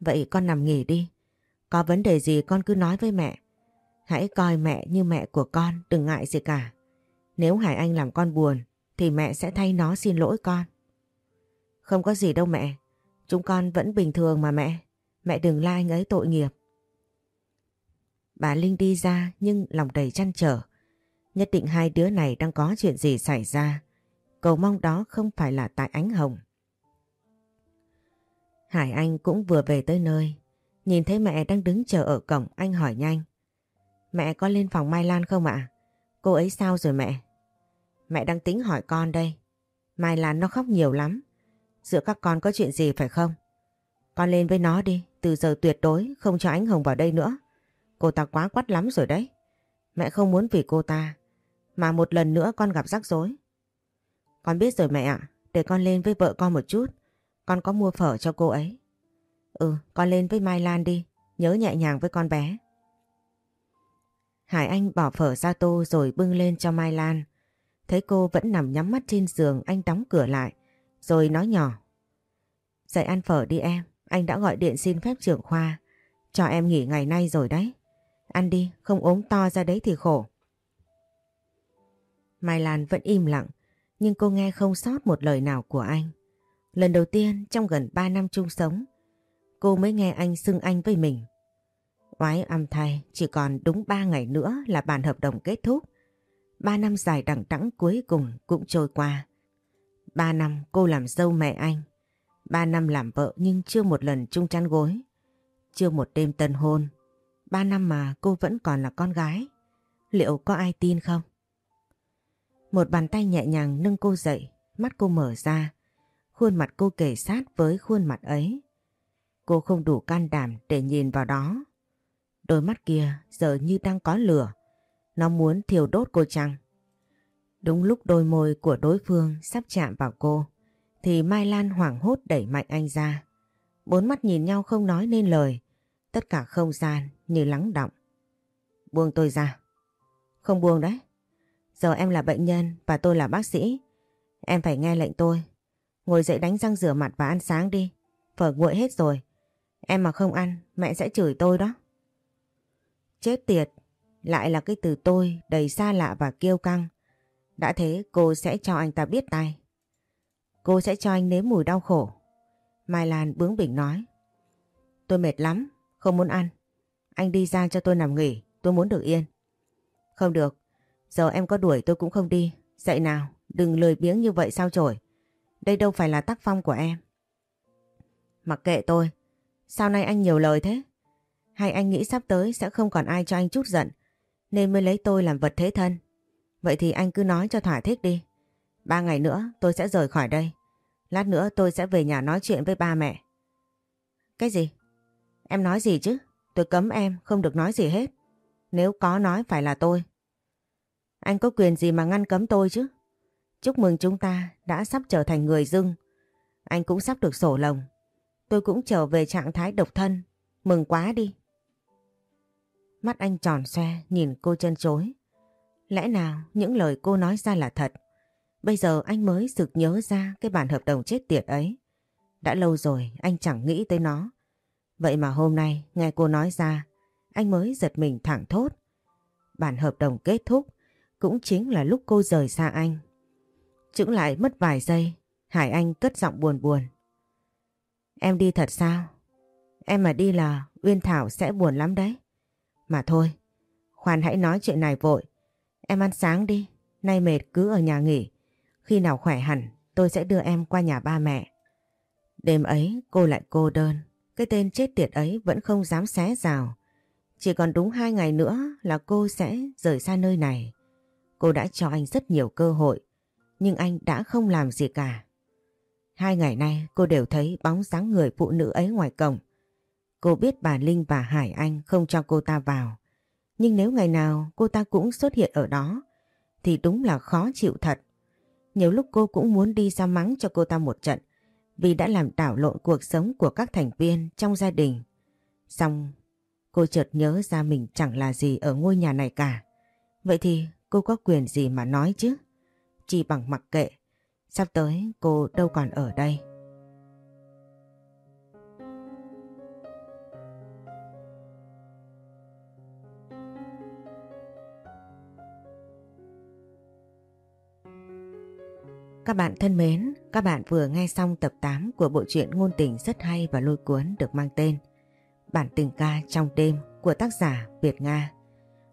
Vậy con nằm nghỉ đi. Có vấn đề gì con cứ nói với mẹ. Hãy coi mẹ như mẹ của con, đừng ngại gì cả. Nếu Hải Anh làm con buồn, thì mẹ sẽ thay nó xin lỗi con. Không có gì đâu mẹ, chúng con vẫn bình thường mà mẹ. Mẹ đừng la anh ấy tội nghiệp. Bà Linh đi ra nhưng lòng đầy chăn trở. Nhất định hai đứa này đang có chuyện gì xảy ra. Cầu mong đó không phải là tại ánh hồng. Hải Anh cũng vừa về tới nơi. Nhìn thấy mẹ đang đứng chờ ở cổng, anh hỏi nhanh. Mẹ có lên phòng Mai Lan không ạ? Cô ấy sao rồi mẹ? Mẹ đang tính hỏi con đây. Mai Lan nó khóc nhiều lắm. Giữa các con có chuyện gì phải không? Con lên với nó đi. Từ giờ tuyệt đối không cho ánh Hồng vào đây nữa. Cô ta quá quắt lắm rồi đấy. Mẹ không muốn vì cô ta. Mà một lần nữa con gặp rắc rối. Con biết rồi mẹ ạ. Để con lên với vợ con một chút. Con có mua phở cho cô ấy. Ừ, con lên với Mai Lan đi. Nhớ nhẹ nhàng với con bé. Hải Anh bỏ phở ra tô rồi bưng lên cho Mai Lan. Thấy cô vẫn nằm nhắm mắt trên giường anh đóng cửa lại. Rồi nói nhỏ. Dậy ăn phở đi em. Anh đã gọi điện xin phép trưởng khoa. Cho em nghỉ ngày nay rồi đấy. Ăn đi, không ốm to ra đấy thì khổ. Mai Lan vẫn im lặng, nhưng cô nghe không sót một lời nào của anh. Lần đầu tiên trong gần 3 năm chung sống, cô mới nghe anh xưng anh với mình. Oái âm thay, chỉ còn đúng 3 ngày nữa là bản hợp đồng kết thúc. 3 năm dài đẳng đẵng cuối cùng cũng trôi qua. 3 năm cô làm dâu mẹ anh. 3 năm làm vợ nhưng chưa một lần chung chăn gối. Chưa một đêm tân hôn. 3 năm mà cô vẫn còn là con gái. Liệu có ai tin không? Một bàn tay nhẹ nhàng nâng cô dậy, mắt cô mở ra. Khuôn mặt cô kể sát với khuôn mặt ấy. Cô không đủ can đảm để nhìn vào đó. Đôi mắt kia giờ như đang có lửa. Nó muốn thiêu đốt cô chăng? Đúng lúc đôi môi của đối phương sắp chạm vào cô, thì Mai Lan hoảng hốt đẩy mạnh anh ra. Bốn mắt nhìn nhau không nói nên lời, tất cả không gian như lắng động. Buông tôi ra. Không buông đấy. Giờ em là bệnh nhân và tôi là bác sĩ. Em phải nghe lệnh tôi. Ngồi dậy đánh răng rửa mặt và ăn sáng đi. Phở nguội hết rồi. Em mà không ăn, mẹ sẽ chửi tôi đó. Chết tiệt, lại là cái từ tôi đầy xa lạ và kiêu căng. Đã thế cô sẽ cho anh ta biết tay. Cô sẽ cho anh nếm mùi đau khổ. Mai Lan bướng bỉnh nói. Tôi mệt lắm, không muốn ăn. Anh đi ra cho tôi nằm nghỉ, tôi muốn được yên. Không được, giờ em có đuổi tôi cũng không đi. Dậy nào, đừng lười biếng như vậy sao trổi. Đây đâu phải là tác phong của em. Mặc kệ tôi, sao nay anh nhiều lời thế? Hay anh nghĩ sắp tới sẽ không còn ai cho anh chút giận, nên mới lấy tôi làm vật thế thân. Vậy thì anh cứ nói cho thỏa thích đi. Ba ngày nữa tôi sẽ rời khỏi đây. Lát nữa tôi sẽ về nhà nói chuyện với ba mẹ. Cái gì? Em nói gì chứ? Tôi cấm em không được nói gì hết. Nếu có nói phải là tôi. Anh có quyền gì mà ngăn cấm tôi chứ? Chúc mừng chúng ta đã sắp trở thành người dưng. Anh cũng sắp được sổ lồng. Tôi cũng trở về trạng thái độc thân. Mừng quá đi. Mắt anh tròn xoe nhìn cô chân chối. Lẽ nào những lời cô nói ra là thật? Bây giờ anh mới sực nhớ ra cái bản hợp đồng chết tiệt ấy. Đã lâu rồi anh chẳng nghĩ tới nó. Vậy mà hôm nay nghe cô nói ra, anh mới giật mình thẳng thốt. Bản hợp đồng kết thúc cũng chính là lúc cô rời xa anh. Chững lại mất vài giây, Hải Anh cất giọng buồn buồn. Em đi thật sao? Em mà đi là Uyên Thảo sẽ buồn lắm đấy. Mà thôi, khoan hãy nói chuyện này vội. Em ăn sáng đi, nay mệt cứ ở nhà nghỉ. Khi nào khỏe hẳn, tôi sẽ đưa em qua nhà ba mẹ. Đêm ấy cô lại cô đơn, cái tên chết tiệt ấy vẫn không dám xé rào. Chỉ còn đúng hai ngày nữa là cô sẽ rời xa nơi này. Cô đã cho anh rất nhiều cơ hội, nhưng anh đã không làm gì cả. Hai ngày nay cô đều thấy bóng dáng người phụ nữ ấy ngoài cổng. Cô biết bà Linh và Hải Anh không cho cô ta vào. Nhưng nếu ngày nào cô ta cũng xuất hiện ở đó thì đúng là khó chịu thật. Nhiều lúc cô cũng muốn đi ra mắng cho cô ta một trận vì đã làm đảo lộn cuộc sống của các thành viên trong gia đình. Xong cô chợt nhớ ra mình chẳng là gì ở ngôi nhà này cả. Vậy thì cô có quyền gì mà nói chứ? Chỉ bằng mặc kệ. Sắp tới cô đâu còn ở đây. Các bạn thân mến, các bạn vừa nghe xong tập 8 của bộ truyện ngôn tình rất hay và lôi cuốn được mang tên Bản tình ca trong đêm của tác giả Việt Nga.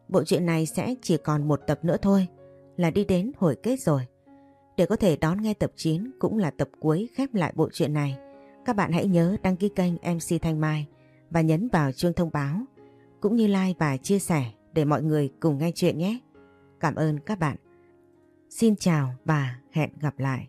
Bộ truyện này sẽ chỉ còn một tập nữa thôi là đi đến hồi kết rồi. Để có thể đón nghe tập 9 cũng là tập cuối khép lại bộ truyện này, các bạn hãy nhớ đăng ký kênh MC Thanh Mai và nhấn vào chuông thông báo cũng như like và chia sẻ để mọi người cùng nghe chuyện nhé. Cảm ơn các bạn. Xin chào và hẹn gặp lại.